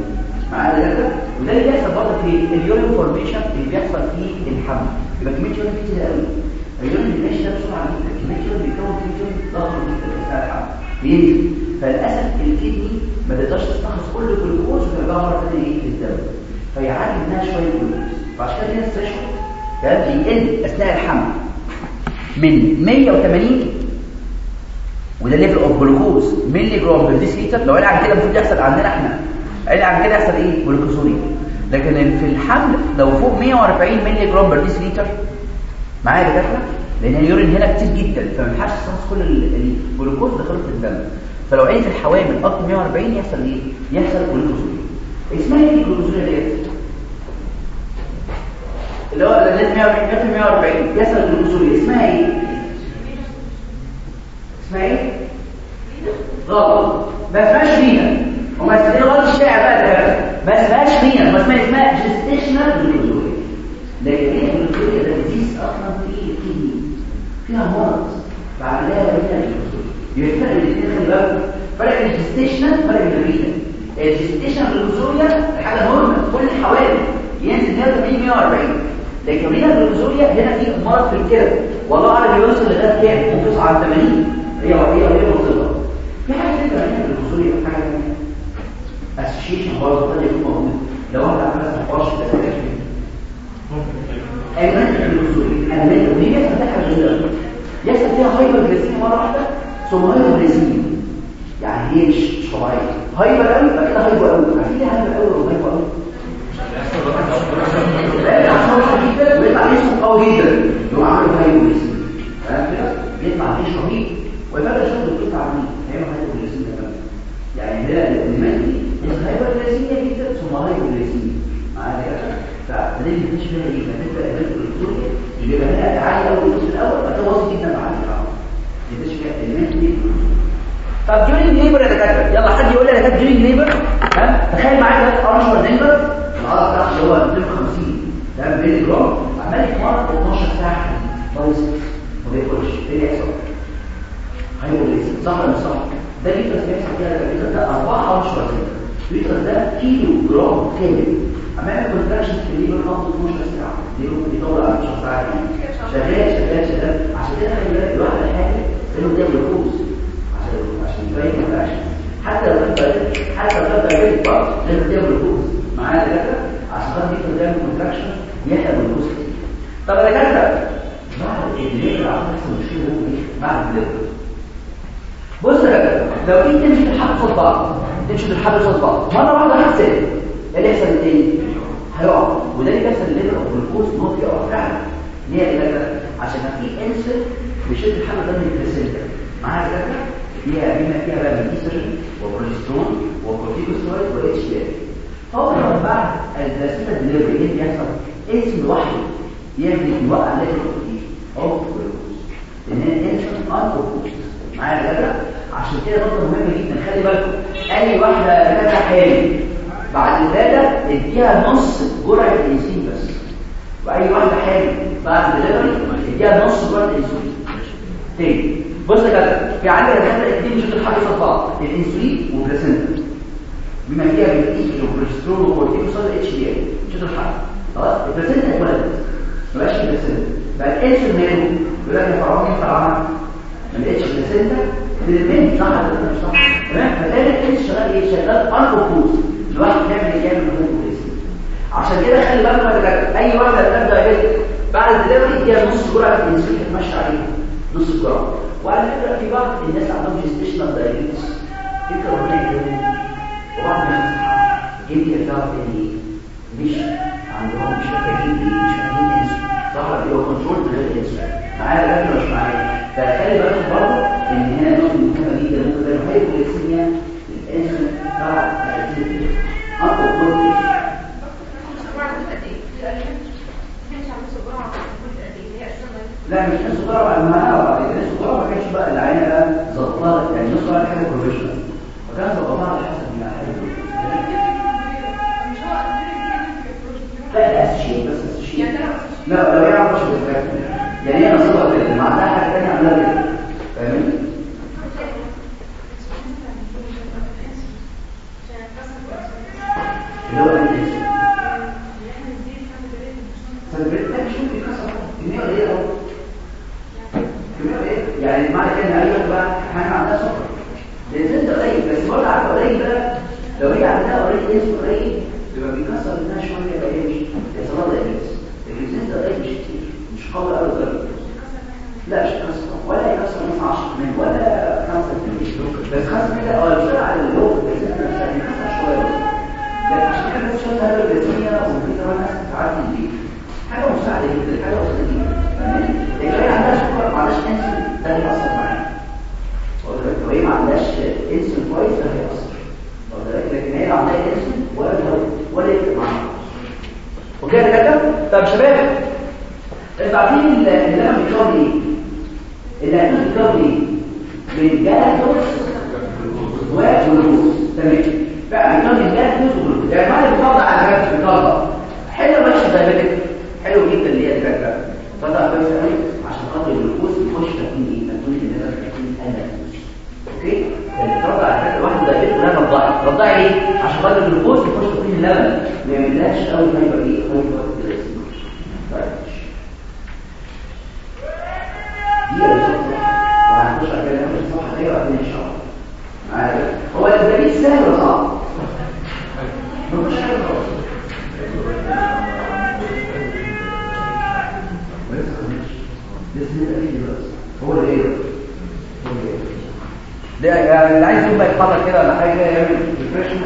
معايا ده وده اللي بيحصل برضه في ال urine formation اللي بيحصل في الحمل يبقى كميه urine كتير قوي ال urine اللي ماشي ده بسرعة جدا كميه urine بيكون كميه urine ضخمه جدا بتاع الحمل بينزل فللاسف ال kidney ما تقدرش تستخلص كل الجلوكوز وترجعه مره ثانية للدم فيعاني منها شوية جلوكوز فعشان كده ال threshold ده بيقل أثناء الحمل. من 180 وده level of glucose ملي جرام per deciliter لو قال عن كده المفروض يحصل عندنا إحنا. قال عن كده يحصل إيه؟ glucosuria لكن في الحمل لو فوق 140 ملي جرام per deciliter معايا يا دكاترة؟ لأن ال urine هنا كتير جدا فما ينفعش تستخلص كل ال- الجلوكوز داخل في الدم. فلو عينت الحوامل أكتر من 140 يحصل إيه؟ يحصل glucosuria اسمها إيه ال glucosuria ديت اللي هو اللي 140 140 يحصل glucosuria اسمها إيه؟ اسمها إيه؟ غلط. ما اسمهاش فينا وما اسمهاش غلط الشائع بقى ده ما اسمهاش فينا ما اسمها اسمها gestational glucosuria لكن هي الجلوكوزوريا ده ديزيز أصلا في الكدني فيها مرض. بعد كده بينا الجلوكوزوريا يبقى الفرق الاثنين خلي بالك فرق الجستيشنال فرق البريده الجستيشنال جلوكوزوريا حاجة نورمال كل حوالي ينزل 180 140 لكن هنا الجلوكوزوريا هنا في مرض في الكلى والله أعلم يوصل لغايه كام ممكن على 80 هي هي هي مصيبة. في حاجة تانية هنا الجلوكوزوريا حاجة ثانية اسوشيشن برضه قد يكون موجود. لو أنت عملت نقاش ده كده ايمن الجلوكوزوريا أنا ودي بيحصل فيها حاجة غريبه يحصل فيها هايبر جليسيميا مرة واحدة. ثم هايبر جليسيميا يعني هي مش طبيعيه هايبر قوي بعد كده هايبر قوي ليه هايبر قوي وهايبر قوي واحد جدا ويطلع اسمه قوي جدا يقوم عامل هايبر جليسيميا فاهم كده يطلع ريش رهيب ويبقى شغل القطع عاملين هيعمل هايبر جليسيميا كمان يعني ده الانيمات دي هايبر جليسيميا جدا ثم هايبر جليسيميا معايا كده فده اللي فيها إيه فتبقى ايمانك الالكترونيه اللي هنا عالي قوي في الأول بعد كده جدا مع الكلام مفيش فيها ايمانك دي طب جورينج ليبر يا دكاتره يلا حد يقول لي يا دكاتره جورينج ليبر ها تخيل معايا دلوقتي ارشر دينجر العضله بتاعته اللي هو 250 ده ملي جرام عمال يتمرن 12 ساعه بايظ ما بياكلش إيه اللي يحصل؟ هيقول صح ولا مش صح؟ ده ليتر بيحصل كده الليتر ده 4 ارشر دينجر الليتر ده كيلو جرام كامل عمال ياكل كونتراكشن في الليبر خط 12 ساعه دي يطول على 12 ساعه يعني شغال شغال شغال عشان كده خلي بالك الواحد الحاجة انه ده جلوكوز عشان يبين كونتراكشن حتى لو انت حتى لو انت جاي برضه لازم تعمل جلوكوز معايا كده عشان خاطر يقدر تعمل كونتراكشن يحرق كتير طب يا دكاتره بعد الليبر عشان تحصل مشكله إيه بعد الليبر بص يا دكاتره لو إنت تمشي الحبل قصاد بعض تمشي الحبل قصاد بعض. مرة واحدة هتسد إيه اللي يحصل؟ تاني هيقع. وده اللي بيحصل الليفر اوف جلوكوز نوت يقع فعلا. ليه يا دكاتره عشان في انسل بيشد الحمل ده من البلاسينتا معايا يا دكاتره فيها بما فيها بقى من ايستروجين و progesterone و corticosteroid و HPL فورا بعد ال placenta delivery إيه بيحصل اسم لوحده يعمل يوقع ال level of glucose لأن الانسولين ان معايا يا دكاتره عشان كده نقطة مهمة جدا. خلي بالكم. أي واحدة دكاتره حامل بعد الولادة اديها نص جرعة الانسولين بس. وأي واحدة حامل بعد الدليفري اديها نص جرعة الانسولين تاني بص يا جدع. في عندنا دكاتره اتنين مش هتتحدث في بعض الإنسولين والبلاسينتا بما فيها بالايستروجين والبروجسترون والكورتيكوستيرويد اتش دي اي مش هتتحدث خلاص؟ البلاسينتا اتولدت ما بقاش البلاسينتا بقى الانسولين ماله يقول لك يا فرعون ينفع عمل ما لقيتش بلاسينتا للبنت صح ولا مش صح؟ تمام؟ فتلاقي الانس شغال إيه؟ شغال انفوكوز الواحد يعمل يعمل مهم كويس عشان كده خلي بالك الرجل أي واحدة بتبدا إيه بعد الدليفري اديها نص جرعة الانسولين تمشي عليها. نص جرعة. وعلى فكرة في بعض الناس عندهم gestational diabetes فكرة ربنا الناس جيب يرجعوا تاني مش عندهم مش محتاجين مش انسولين صح ولا هو control من غير انسولين معايا ولا مش معايا؟ فخلي بالك برضه إن هنا نقطة مهمة جدا. ممكن تعمل hypoglycemia الانسولين بعد ال activity اقوى كل لا مش ناس بقى ما ناس ما كانش بقى العينة بقى ظبطها يعني ناس صغيره حاجة بروفيشنال فكان ظبطها على حسب ما لا ده شيء بس شيء. لا لو يعرف بيتكلم يعني هي نصيبها كده ما عندها حاجة ثانية عملها كده فاهمين اللي هو الانسولين فالبريد ده مش ممكن يكسر كمية قليلة اهو كمية قليلة يعني معنى كده ان أيوه بقى إحنا عندنا سكر الانسولين ده بس عارف قليل بقى لو هي عندها قليل انسولين قليل يبقى بيكسر منها شوية يبقى إيه مش لها دايبيتس الانسولين ده قليل مش كتير مش قوي قوي لدرجة لا مش يكسر ولا يكسر مثلا 10 ولا 5 بس 5 كده آه بيشتغل على اللوك الانسولين نفسها بيكسر شوية. بس لكن عشان كده بس شوية هذا الجسمية وفي كمان ناس بتعدي البيت حاجة مساعدة جدا حاجة بسيطة جدا فاهماني؟ لكن هي عندها سكر ما عندهاش انسولين ده اللي هيأثر معاها واخد بالك؟ لو هي ما عندهاش انسولين كويس ده هيأثر واخد بالك؟ لكن هي لو عندها انسولين ولا بيهود ولا يفرق معاها أوكي يا دكاتره؟ طب شباب أنتوا عارفين اللبن بيتكون إيه؟ اللبن بيتكون إيه؟ من جلاكتوز وجلوكوز تمام. بقى بيكون من جلاكتوز وجلوكوز يعني معنى بيفضل على في الطلبة. حلو ماشي دايبيتك حلو جدا اللي هي الفكرة فده كويس قوي عشان خاطر الجلوكوز يخش تكوين إيه؟ تكوين النبات تكوين اللاكتوز أوكي؟ الفرض على فكره واحد دايبيتك ولا رضاعي رضاعي ليه عشان خاطر الجلوكوز يخش تكوين اللبن ما يعملهاش قوي فايبر إيه فايبر جليسيميك طيب دي الصفحه وهنخش على كده نعمل الصفحه دي وبعدين ان شاء الله معايا هو الدليل سهل ولا صعب؟ مفيش حاجة خالص هو اللي إيه ده يعني اللي عايز يبقى يتحرك كده ولا حاجة؟ يعمل ديبريشن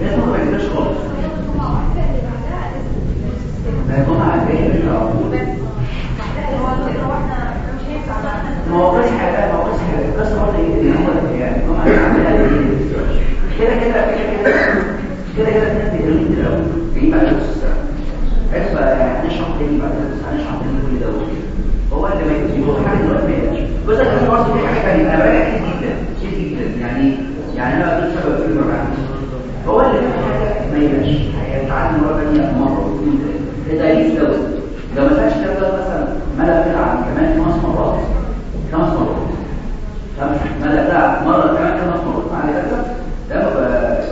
لازم ما يذاكرش خالص ما يكون عارفين ما هو قصة حاجة ما هو قصة حاجة برضه إيه اللي هو يعني كده كده كده كده كده الناس بيقولوا كده قوي في بعد نص ساعة عرف هنشرح تاني بعد ساعة هنشرح تاني كل ده هو اللي ما يجي يقول حاجة دلوقتي ما يقدرش بس أنا برضه في حاجة تانية أنا براجع كتير جدا كتير جدا يعني يعني أنا بقول سبب كل مرة هو اللي في حاجة ما يقدرش هيتعلم مرة واثنين ثلاثة ده دوت لو ما سالش كده مثلا ملأ عن كمان خمس مرات. خمس مرات. خمس ملأ كده مرة كمان خمس مرات. معنى كده ده بقى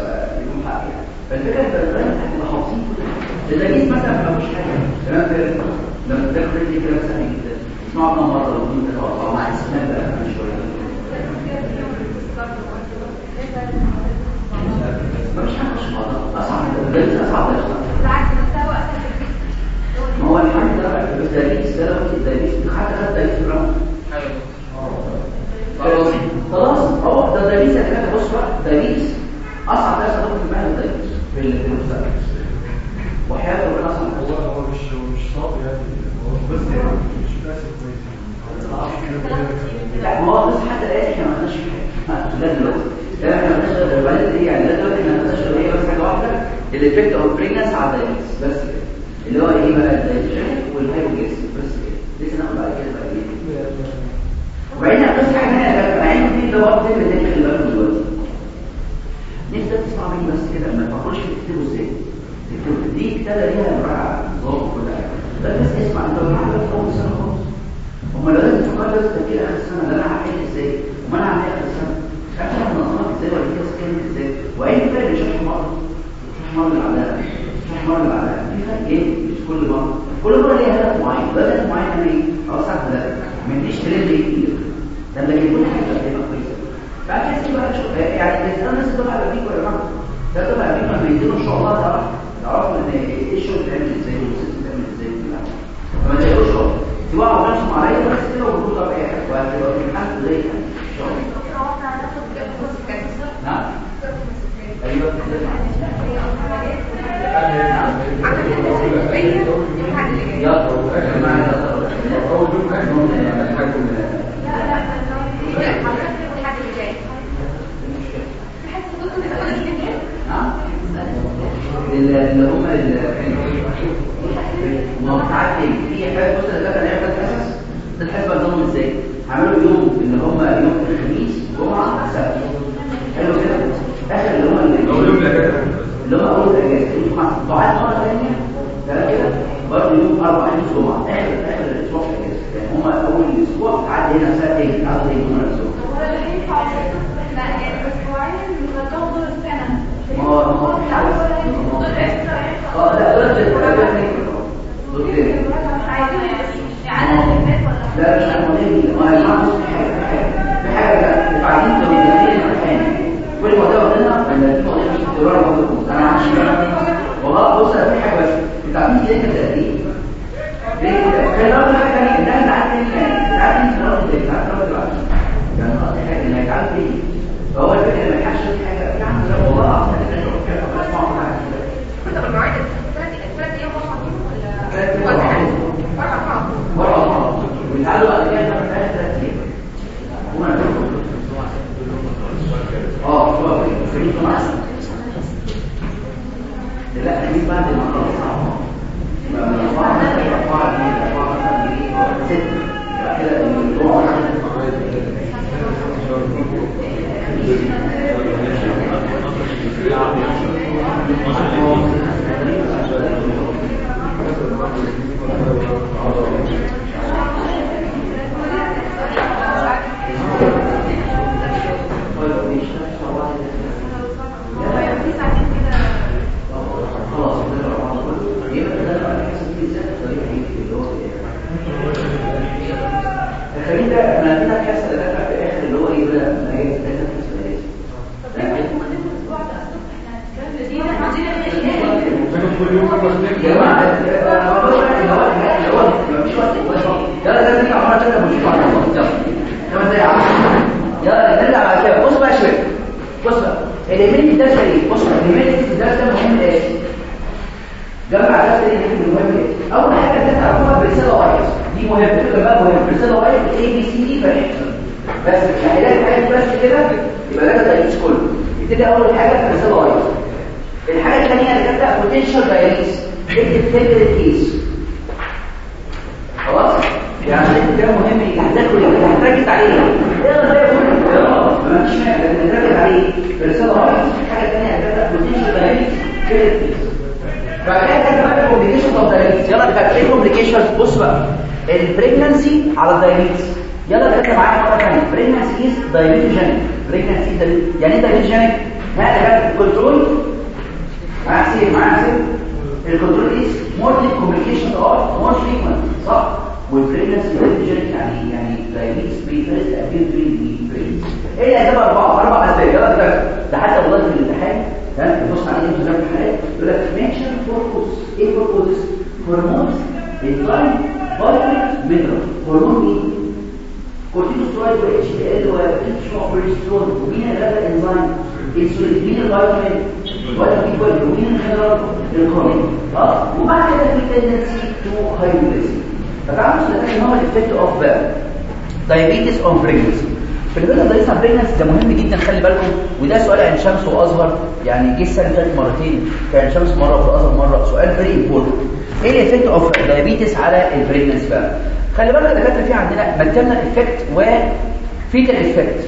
يكون حق يعني. فالفكرة انت لازم تبقى حافظين التدريس مثلا ما فيش حاجة. تمام؟ كده لما تذاكر دي كده سهل جدا. اسمعوا كم مرة واثنين ثلاثة أربعة مع السنة بقى شوية. مفيش حاجة مش اصعب البيت اصعب بالعكس مستوى اسهل ما هو الحمد لله في الدليل سلام الدليل حتى خد دليل في الرمل خلاص خلاص هو ده دليل يا كده بص بقى دليل اصعب درس هتاخده في المعهد دليل في المستقبل وحياه ربنا أصلا والله هو مش مش صعب يعني هو بس يعني مش بس كويس لا ما هو بس حتى الان إحنا ما عندناش حاجة لا دلوقتي إيه يعني لا دلوقتي بس حاجة واحدة الايفكت اوف بريجنس على الدايبيتس بس كده اللي هو إيه بقى الدايجيشن والهايبوجيس بس كده لسه ناخد بعد كده بعد كده وبعدين هنقص حاجة أنا عايز في ده وقت اللي داخل دلوقتي نفسي تسمع مني بس كده ما تفكرش تكتبه إزاي تكتبه دي كتابه ليها مراجعه نظام وكل حاجة ده بس اسمع انت معاك في اول سنه خالص هم لو لازم تفكر تفكير اخر السنة ده أنا هعمل إزاي وما أنا هعمل اخر السنة أنا منظمك إزاي؟ ولا كده كلمه إزاي واي فرق مش مرة مش مره بعدها مش مرة بعدها. في فرق إيه؟ مش كل مرة. كل مرة ليها هدف معين. هدف معين أنا إيه؟ اوسع هدف ما يديش ترند كتير. ده لكن كل حاجة هتبقى كويسه بعد كده بقى شوف يعني الناس الناس تبقى على فيك ولا لا ده على فيك لما يديروا إن شاء الله تعرف تعرفوا إن إيه الشغل بيتعمل إزاي والست بتعمل إزاي وكده فما شغل سواء ما كانش معايا بس كده باي حاجة وهتبقى في الحمد زي إن شاء الله نعم أيوه اللي هم الموقعات في حاجة بص ده كان هيعمل ده الحسبه نظامهم إزاي عملوا يوم اللي هم يوم الخميس جمعه سبت حلو كده اخر اللي هم اللي هم اول اجازه الجمعه بعد مره ثانية ده كده؟ برضه يوم أربع خميس جمعه اخر اخر الأسبوع يعني هم أول أسبوع تعدي هنا ساعتين تعدي هنا هم نفسهم ما هو في حاجة آه لا دول دول لا مش المهم ما في حاجة حاجة بعدين كل ما ده واخدينها ولا في موضوع أنا عشان والله بص في حاجة بس. انت عارفين انت قد إيه ليه؟ كده خلينا نقول حاجة ثانية ده انت عارف إيه انت عارف انت لو انت عارف انت يعني قصدي حاجة إنك عارف إيه؟ فهو الفكرة ما ينفعش في حاجة. يعني والله اعتقد ان أنت كده بتسمع حاجة؟ مرة ويتعالوا بعد كده نعمل ثلاث ثلاث أيام هما آه هو خليك بعد ما خلص بعد ما أربعة أربعة جنيه أربعة مثلا جنيه ستة بعد كده الموضوع خلاص كده رمضان كله يبقى ده بقى الحسن دي إزاي الطريقة دي اللي هو الخليل ده أنا كده الحسن ده في الآخر اللي هو إيه بقى؟ ما هي ده ده يا اللي هو مفيش وقت يلا ده نيجي عمرنا كده مش يلا كمان زي يلا نرجع على كده بص بقى شوية بص بقى الايميل ده إيه؟ بص الايميل ده ده مهم إيه؟ جمع ده إيه مهم إيه أول حاجة انت تعرفها برساله وايز دي مهمه فكره بقى مهمه برساله وايز اي بي سي دي فريكشن بس يعني ده حاجة بس كده يبقى ده التايبس كله. يبتدي أول حاجة برساله وايز الحاجة الثانية اللي كانت بوتنشال دايليس اكتب فكره كيس خلاص؟ يعني ده مهم هتذاكر اللي هتركز عليه. اقرا ده كله ما فيش مانع لكن نركز عليه. برساله وايز الحاجة الثانية هتبقى بوتنشال دايليس فكره كيس بعد كده كده كومبليكيشن اوف دايليتس يلا بقى إيه كومبليكيشنز بص بقى. البريجنسي على الدايليتس يلا ركز معايا مرة ثانية بريجنسي از دايليتوجينيك بريجنسي يعني إيه دايليتوجينيك هذا الكنترول معايا سير معايا سير الكنترول از مور كومبليكيشن ار مور فريكوينت صح؟ والبريجنسي دايليتوجينيك يعني يعني دايليتس بي فيرست ابير بريجنسي إيه الاسباب أربعة أربع أسباب. يلا ده ده حتى والله في الامتحان ها تبص على الحالات يقول لك مينشن فوركوس إيه فوركوس هرمونز فيتامين مينرال هرمون إيه كورتيكوسترويد و ال ومين انسولين مين الفيتامين ولا في كل ومين المينرال الكورين آه وبعد كده في تندنسي تو فتعالوا نشوف ان هو الايفكت of pregnancy. في الفيديو ده لسه pregnancy ده مهم جدا. خلي بالكم. وده سؤال عن شمس وأزهر. يعني جه السنة اللي مرتين. كان شمس مرة وفي الازهر مرة. سؤال very important إيه ال effect of diabetes على ال pregnancy بقى خلي بالك يا دكاترة في عندنا maternal effect و fetal effect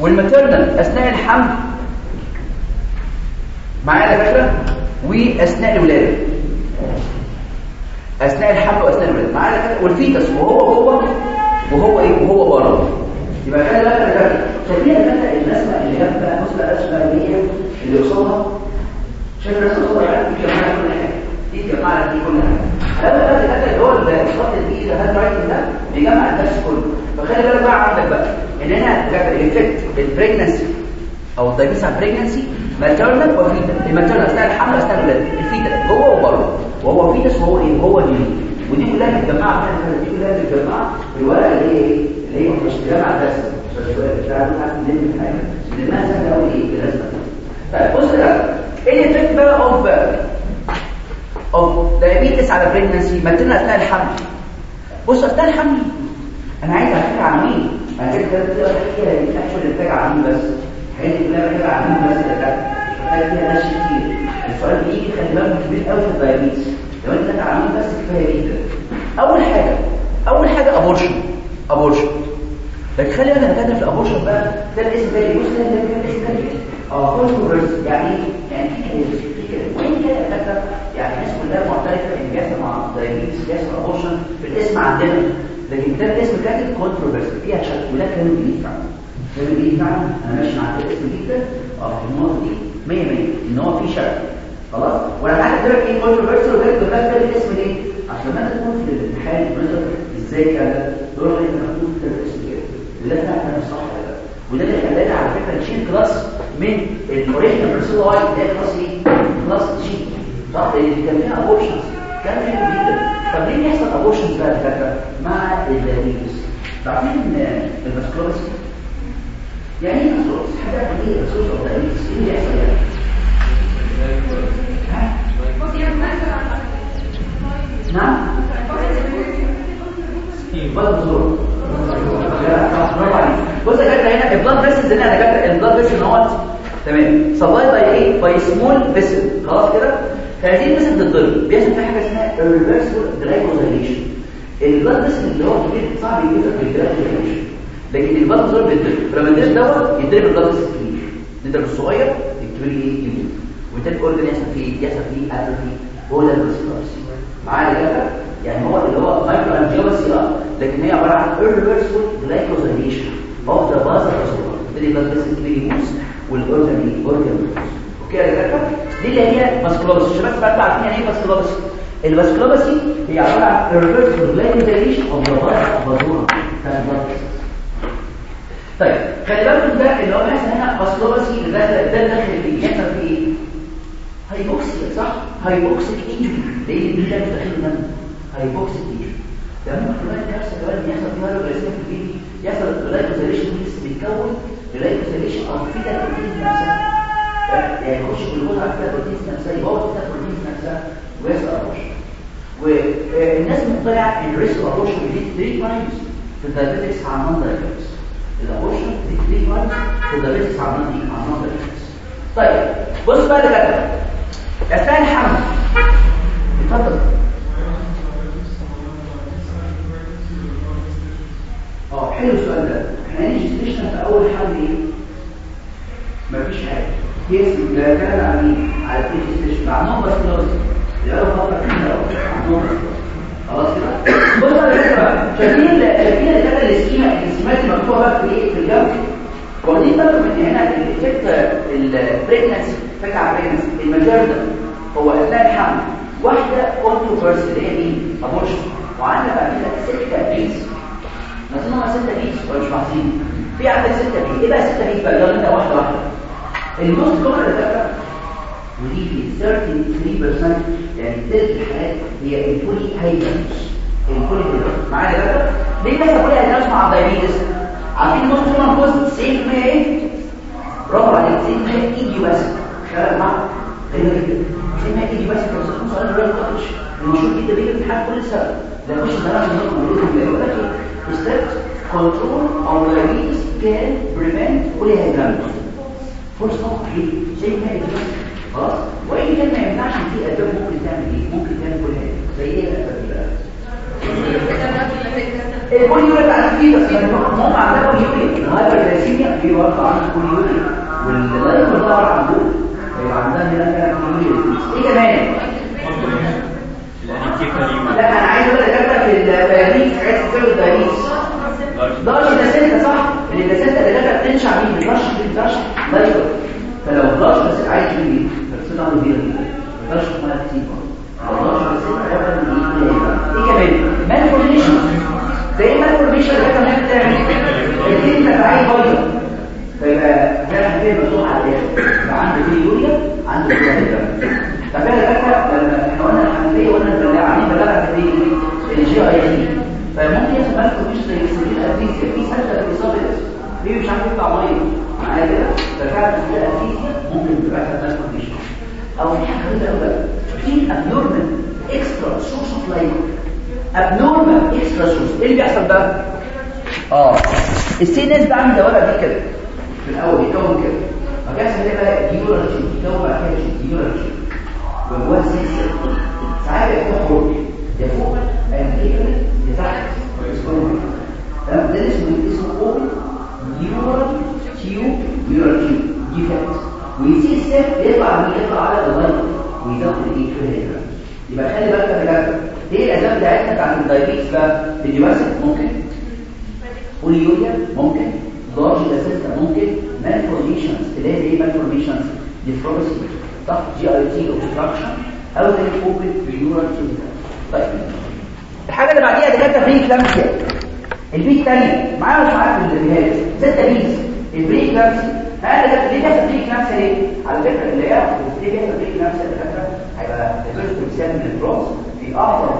وال maternal أثناء الحمل. معايا يا دكاتره واثناء الولادة. أثناء الحمل وأثناء الولادة. معايا يا دكاترة؟ وال fetus وهو جوه وهو إيه؟ وهو بره. يبقى بالك يا دكاترة شايفين الرسمه اللي جنب بقى بص بقى الرسمه اللي اللي قصادها شايف الرسمه قصادها يعني دي كل حاجة دي جماعة دي كل حاجة هذا بقى دكاتره اللي هو الخط ده handwriting ده بيجمع الدرس كله. فخلي بالك بقى عندك بقى. إن هنا ال effect ال pregnancy أو الدايبيتس على البريجنسي ماتيرنال وفيتال الماتيرنال اثناء الحمل اثناء الولادة؟ ال fetal. جوه وبره وهو فيتس وهو إيه؟ وهو جنين ودي كلها متجمعه دي كلها متجمعه في الورقه اللي هي إيه؟ اللي هي مش جامعه بس مش بتاع عارف نلم حاجة لانها سهله قوي إيه؟ الرسمه طيب بص كده إيه الافكت بقى؟ أوف اوف دايابيتس على بريجنسي ماتيرنال أثناء الحمل. بص أثناء الحمل. أنا عايز احكي عن مين؟ أنا كده كده كده احكي اكشن انتاج عن مين؟ بس. حاجات كلها كده عن مين؟ بس. ده فيها ناس كتير. السؤال بيجي خلي بالك كبير قوي في ال diabetes لو أنت عن مين؟ بس كفاية جدا. أول حاجة أول حاجة abortion abortion لكن خلي بالك كاتب في ال abortion بقى ده الاسم ده بص ده الاسم ده آه controversy يعني إيه؟ يعني في كلام في كلام وين كده يا يعني الناس كلها معترفة إن بيحصل مع ال diabetes بيحصل abortion في الاسم عندنا. لكن ده الاسم كاتب controversy فيها شك. وده كلام جديد فعلا. كلام جديد فعلا. أنا ماشي مع الاسم جدا أه في النقطة دي. 100 100 إن هو في شك. خلاص؟ وأنا أقول لك إيه controversy وده ده الاسم ليه؟ عشان ما تكون في الامتحان مثلا إزاي كده دور أنت مكتوب كده الاسم كده. وده فعلا صح كده وده اللي خلانا على فكرة نشيل class من ال original Priscilla White هي class إيه class G صح؟ اللي كان فيها abortions كان فيها جدا. طب ليه بيحصل abortions بقى؟ فاكره مع عارفين ان الفاسكولوس؟ يعني إيه فاسكولوس؟ حاجة إيه فاسكولوس أو دايابيتس إيه اللي بيحصل يعني؟ نعم؟ بلد زور بص يا جدع هنا البلاد فيسلز هنا يا جدع البلاد فيسل اهوت تمام. سبلاي باي إيه باي سمول فيسل خلاص كده؟ هذه ال vessel تتضرب بيحصل فيها حاجة اسمها irreversible glycosylation ال blood vessel اللي هو كبير صعب يجيبها في ال glycosylation لكن ال vasa vasorum بيتضرب فلما الضرب دوت يتضرب ال blood vessel الكبير. نضرب الصغير الكبير إيه يموت. وبالتالي ال organ يحصل فيه يحصل فيه atrophy هو ده ال vasculopathy معايا كده يعني هو اللي هو microangiopathy آه لكن هي عبارة عن irreversible glycosylation of the بس كبير يموت وال organ organ okay يا دكاتره دي اللي هي vasculopathy الشباب بقى عارفين يعني إيه vasculopathy ال vasculopathy هي عباره عن glycosylation of the vasa vasorum طيب خلي بالكم ده اللي هو بيحصل هنا vasculopathy ده ده داخل فيه يحصل فيه إيه؟ hypoxia صح؟ hypoxic injury. ليه؟ ده داخل الدم hypoxic injury. ممكن كمان يحصل كمان يحصل فيها hypoxia في ال baby يحصل glycosylation بيتكون glycosylation of the protein نفسها يعني يخش جلوكوز على كده بروتين نفسها يبوظ كده بروتين نفسها ويحصل abortion والناس مقتنعه ان risk abortion بيزيد 3 times في ال diabetics عن non diabetics بيزيد 3 times في ال diabetics عن non diabetics طيب بص بقى لكده اثناء الحمل اتفضل حلو السؤال ده. إحنا ستيشن في أول حمل إيه؟ مفيش حاجة. كيس ده كان على مين؟ على البي ستيشن. عندهم بس. خلاص يلا فتره كده. خلاص كده؟ بص بقى كده شايفين شايفين كده السكيما السكيمات المكتوبه بقى في إيه؟ في الجنب. واخدين بالكم ان هنا الايفكت البريجنسي فكره على البريجنسي المجال ده. هو اثناء الحمل واحدة كونتروفيرس اللي هي مين؟ ابورشن وعندنا بقى كده سته P's نظن ستة P's ولا مش عارفين في عندك ستة P's إيه بقى ستة P's بقى؟ يلا أنت واحدة واحدة. ال most common اللي ودي في 33% يعني ثلث الحالات هي ال polyhydramnios ال polyhydramnios معايا ده ليه بس ال polyhydramnios مع ال diabetes عارفين ال most common cause 90% إيه؟ برافو عليك. 90% idiopathic خلال معاك؟ غريبة جدا. 90% idiopathic كان سؤال سؤال جدا بيجي في الامتحان كل سنة. موجوده في يقول لك إيه strict control of diabetes can prevent polyhydramnios فرصة طبعا ليه؟ شيء ما يجب خلاص؟ وإن كان ما إن في أسباب ممكن تعمل إيه؟ ممكن تعمل polyhydramnios زي إيه الأسباب دي بقى؟ ال polyuria تعرف فيه بس يعني هم عندها polyuria ال hyperglycemia في برضه عندها polyuria واللايف ظهر عندهم عندها هنا بوليوريا إيه كمان؟ لا أنا عايز أقول لك في الدايابيتس عايز تفهم الدايابيتس ضغط البلاسينتا صح اللي البلاسينتا اللي داخله بتنشع مين بترش بترش لايف فلو ضغط بس عايز تجيب إيه بس عنده بيها بترش ما من إيه كمان مالفورميشن زي مالفورميشن اللي كمان بتعمل الكلمة تعالي بايظه فيبقى ده هتبقى مفتوح على الآخر يبقى عنده فيه يوريا عنده فيه إحنا قلنا الحنفيه وقلنا البلاغه عاملين بلاغه في الجي اي سي فممكن يحصل مالفورميشن زي السكين افيزيا في في اصابه ليه مش عارف يطلع ميه معايا كده؟ ففعلا في افيزيا ممكن تبقى مالفورميشن أو في حاجة غريبة قوي في ابنورمال اكسترا سورس لايف abnormal extra source إيه اللي بيحصل ده آه. ال C بعمل دوره دي كده؟ في الأول يكون كده. ما بيحصل إيه بقى رشيد يكون بعد كده رشيد. وجواه سلسله ساعات يكون فوق يا فوق يا يا تحت تمام ده اسمه اسمه open neural tube neural tube defect ويسيب ال CSF يطلع يطلع على اللايت ويزود الايه الهيدرا يبقى خلي بالك يا إيه الاسباب بتاعتنا بتاعت الدايابيتس بقى الديواسيك ممكن بوليوريا ممكن لارج اسيستا ممكن مالفورميشنز تلاقي إيه مالفورميشنز ديفروسي صح جي اي تي اوبستراكشن أو اوبن بيورال طيب الحاجة اللي بعديها دكاتره بري كلامسيا البي الثانية معايا مش معاك في الجهاز ستة بيز البري كلامسيا هذا ده ليه بيحصل بري كلامسيا ليه؟ على فكرة اللي هي ليه بيحصل بري كلامسيا دكاترة. هيبقى الفيرست مثال من البروس في اعظم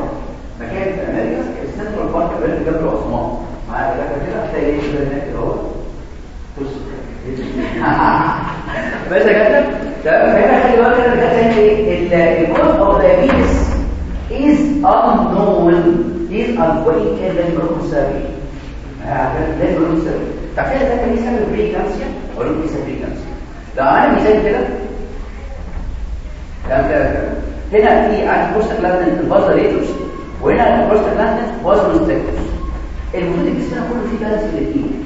مكان في أمريكا السنترال بارك اللي جنب عثمان. معايا دكاترة كده؟ هتلاقي إيه؟ كده هناك أهو. بس يا جدع تمام؟ هنا خلي بالك ان ده زي إيه الجزء أو diabetes is unknown is unweighted للبروكسابي للبروكسابي تعرفين ده كان يسمى بري كانسيا ولا ممكن يسمى pre-eclampsia لو عملنا مثال كده. تمام كده هنا في عندي prostaglandin ال vasodilators وهنا ال prostaglandin vasoconstrictors المفروض الجسم كله فيه balance الاثنين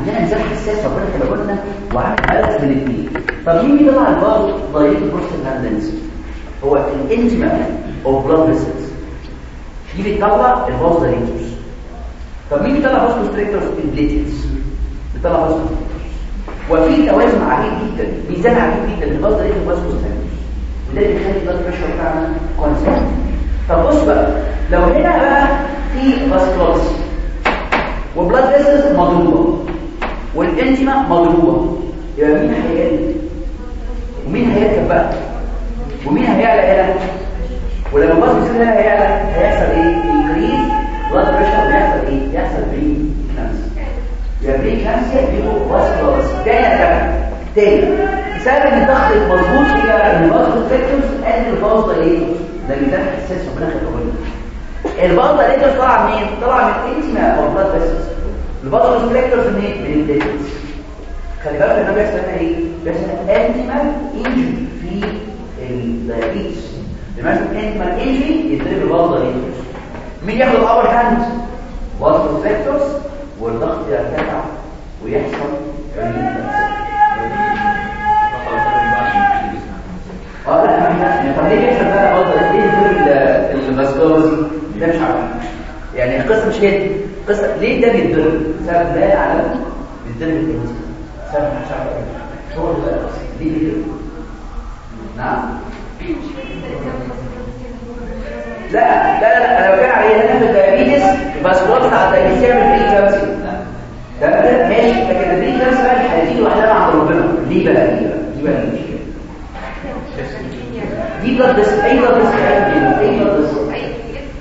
عندنا انسان حساس ربنا خلقه لنا وعامل balance بين الاثنين طب مين بيطلع ال vasodilator prostaglandins هو ال intima of blood vessels دي بتطلع ال vasodilators طب مين بيطلع vasoconstrictors ال platelets بيطلع vaso وفي توازن عجيب جدا ميزان عجيب جدا ال vasodilator ال vasoconstrictors وده اللي بيخلي ال blood pressure بتاعنا constant طب بص بقى لو هنا بقى في vasculosis و blood vessels مضروبه وال intima مضروبة. يبقى مين هيقل؟ ومين هيركب بقى؟ ومين هيعلى هنا ولما ال vaso بيصير هنا هيعلى هيحصل إيه؟ increase blood pressure ويحصل إيه؟ يحصل pre-eclampsia يبقى pre-eclampsia يبقوا vasculosis تاني يا جماعة. تاني. بسبب إن الضغط كده إن ال vasoconstrictors قد ال vasodilators ده ميزان حساس ربنا خلقه لنا. ال vasodilators طالع منين؟ طالع من ال intima of blood ال vasoconstrictors منين من ال platelets خلي بالك ان بيحصل هنا إيه بيحصل intimal injury في ال diabetes لما يحصل intimal injury يضرب ال vasodilators مين ياخد ال upper hand vasoconstrictors والضغط يرتفع ويحصل آه لا ما طب ليه بيحصل بقى ده مش عارف يعني القصة مش كده القصة ليه ده بيتضرب؟ سبب ده على بيتضرب الانسان سبب مش عارف إيه هو ده ليه بيتضرب؟ نعم. لا لا لا أنا بتكلم عليه هنا في الدايابيتس الفاسكولوز بتاع الدايابيتس يعمل بري كلامسي ده ماشي لكن البري كلامسي بقى هتيجي لوحدها عند ربنا. ليه بقى؟ ليه بقى؟ دي بقى المشكلة؟ دي بلاد بس أي بلاد بس أي بلاد بس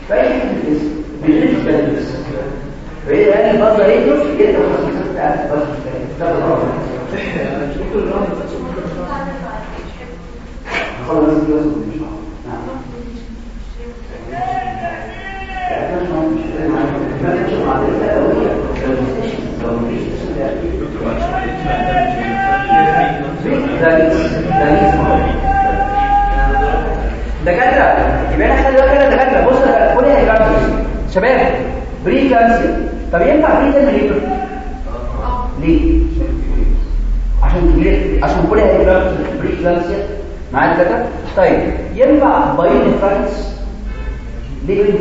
فأي بس بيجيش بلاد بس فهي الآن يعني الفترة إيه نص جدا وخصوصا تعالى بس خلاص دكاترة يبقى إحنا دلوقتي دكاترة. بص كل هيكمل شباب. بري كانسل طب ينفع بري تعمل إيه ليه؟ عشان كبير عشان كل هيجرس بري كانسر معايا كده طيب ينفع باين فراكس ليه باين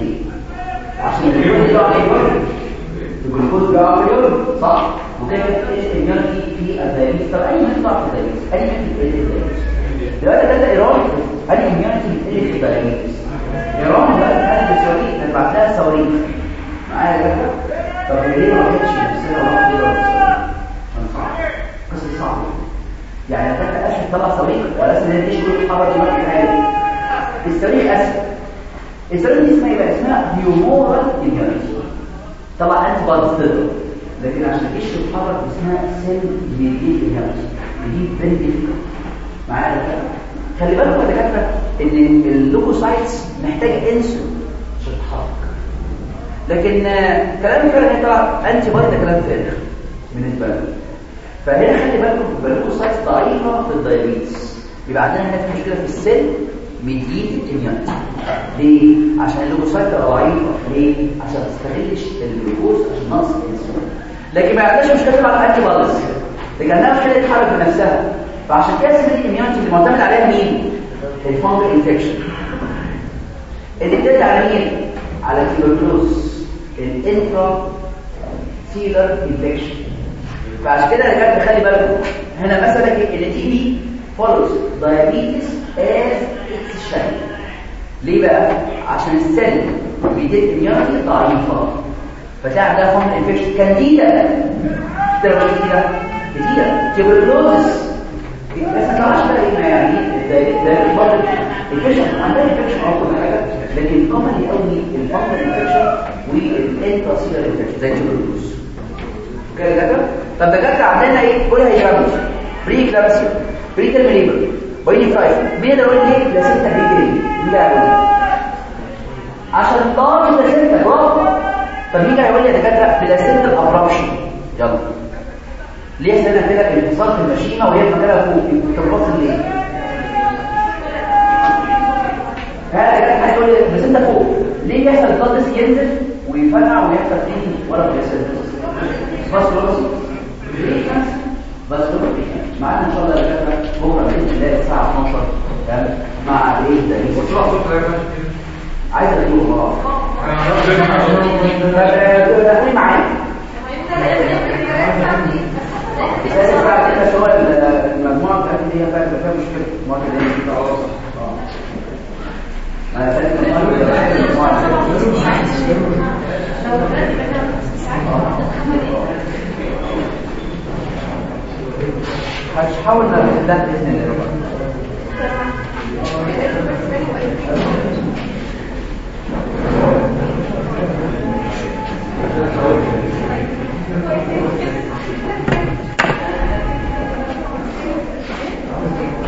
ليه؟ عشان الجلوكوز ده الجلوكوز صح. وكده إيش الاميونيتي في الدايبيتس طب أي مين ضعف الدايبيتس أي مين في الدايبيتس دلوقتي ده إيران. هل بتقل في الدايبيتس إيران دلوقتي هل الصواريخ نبعت لها صواريخ معايا كده طب ليه ما عملتش نفسنا واحد كده صعب قصه صعبه يعني فانت اسهل طلع صواريخ ولا ان هي تشكل تتحرك دماغك عادي الصواريخ اسهل الصواريخ دي اسمها يبقى اسمها هيومورال اميونيتي طبعا انت بارتضر لكن عشان تيجي تتحرك اسمها سيل mediated immunity دي very معايا كده خلي بالكم يا دكاتره ان ال leukocytes محتاجه انسولين لكن آه، كلام فعلا طبعا انتي ده كلام فارغ بالنسبة لنا فهنا خلي بالكم ال leukocytes ضعيفة في ال diabetes يبقى عندنا هنا في مشكلة في ال cell mediated immunity ليه؟ عشان ال leukocyte تبقى ضعيفه ليه؟ عشان ما تستغلش الجلوكوز عشان نقص الإنسولين. لكن ما عندناش مشكلة مع ال antibodies لكن عندها مشكلة تتحرك بنفسها فعشان كده cell ال immunity اللي معتمد عليها مين؟ ال fungal infection. اللي بتدل على مين؟ على ال tuberculosis ال intracellular infection فعشان كده أنا جاي خلي بالكم هنا مثلا إن TB follows diabetes as its shadow ليه بقى؟ عشان ال cell بيديك إميونيتي ضعيفه فتعمل لها فانجل انفكشن كانديدا كده كده كتير تيوبروز بس ما تعرفش بقى إيه؟ يعني ده ده الفضل الفيشن عندها الفيشن أو حاجة لكن كومنلي قوي الفضل الفيشن والانتراسيلر انفكشن زي التيوبروز أوكي كده طب دكاترة عندنا إيه؟ كل هيجرامز بري كلامسيا بري ترمينيبل باين فرايف مين يقدر يقول ليه بلاسينتا بري مين بقى يقول عشان طار بلاسينتا برافو. طب مين هيقول لي يا دكاترة بلاسينتا ابرابشن يلا. ليه سنة كده؟ الانتصار في المشيمة وهي مكانها فوق. انت بتبص ليه ها كده حد يقول لي بس أنت فوق. ليه يحصل الضغط ينزل ويفرقع ويحصل تاني ورا بيحصل بس خلاص. بس معانا إن شاء الله يا جماعة بكرة بإذن الله الساعة 12 تمام؟ مع إيه ده عايز أقول آه داخلين معايا لازم بعد كده شو المجموعة بتاعتي دي فيها مشكلة. هي دي هحاول نعمل ده باذن الله يبقى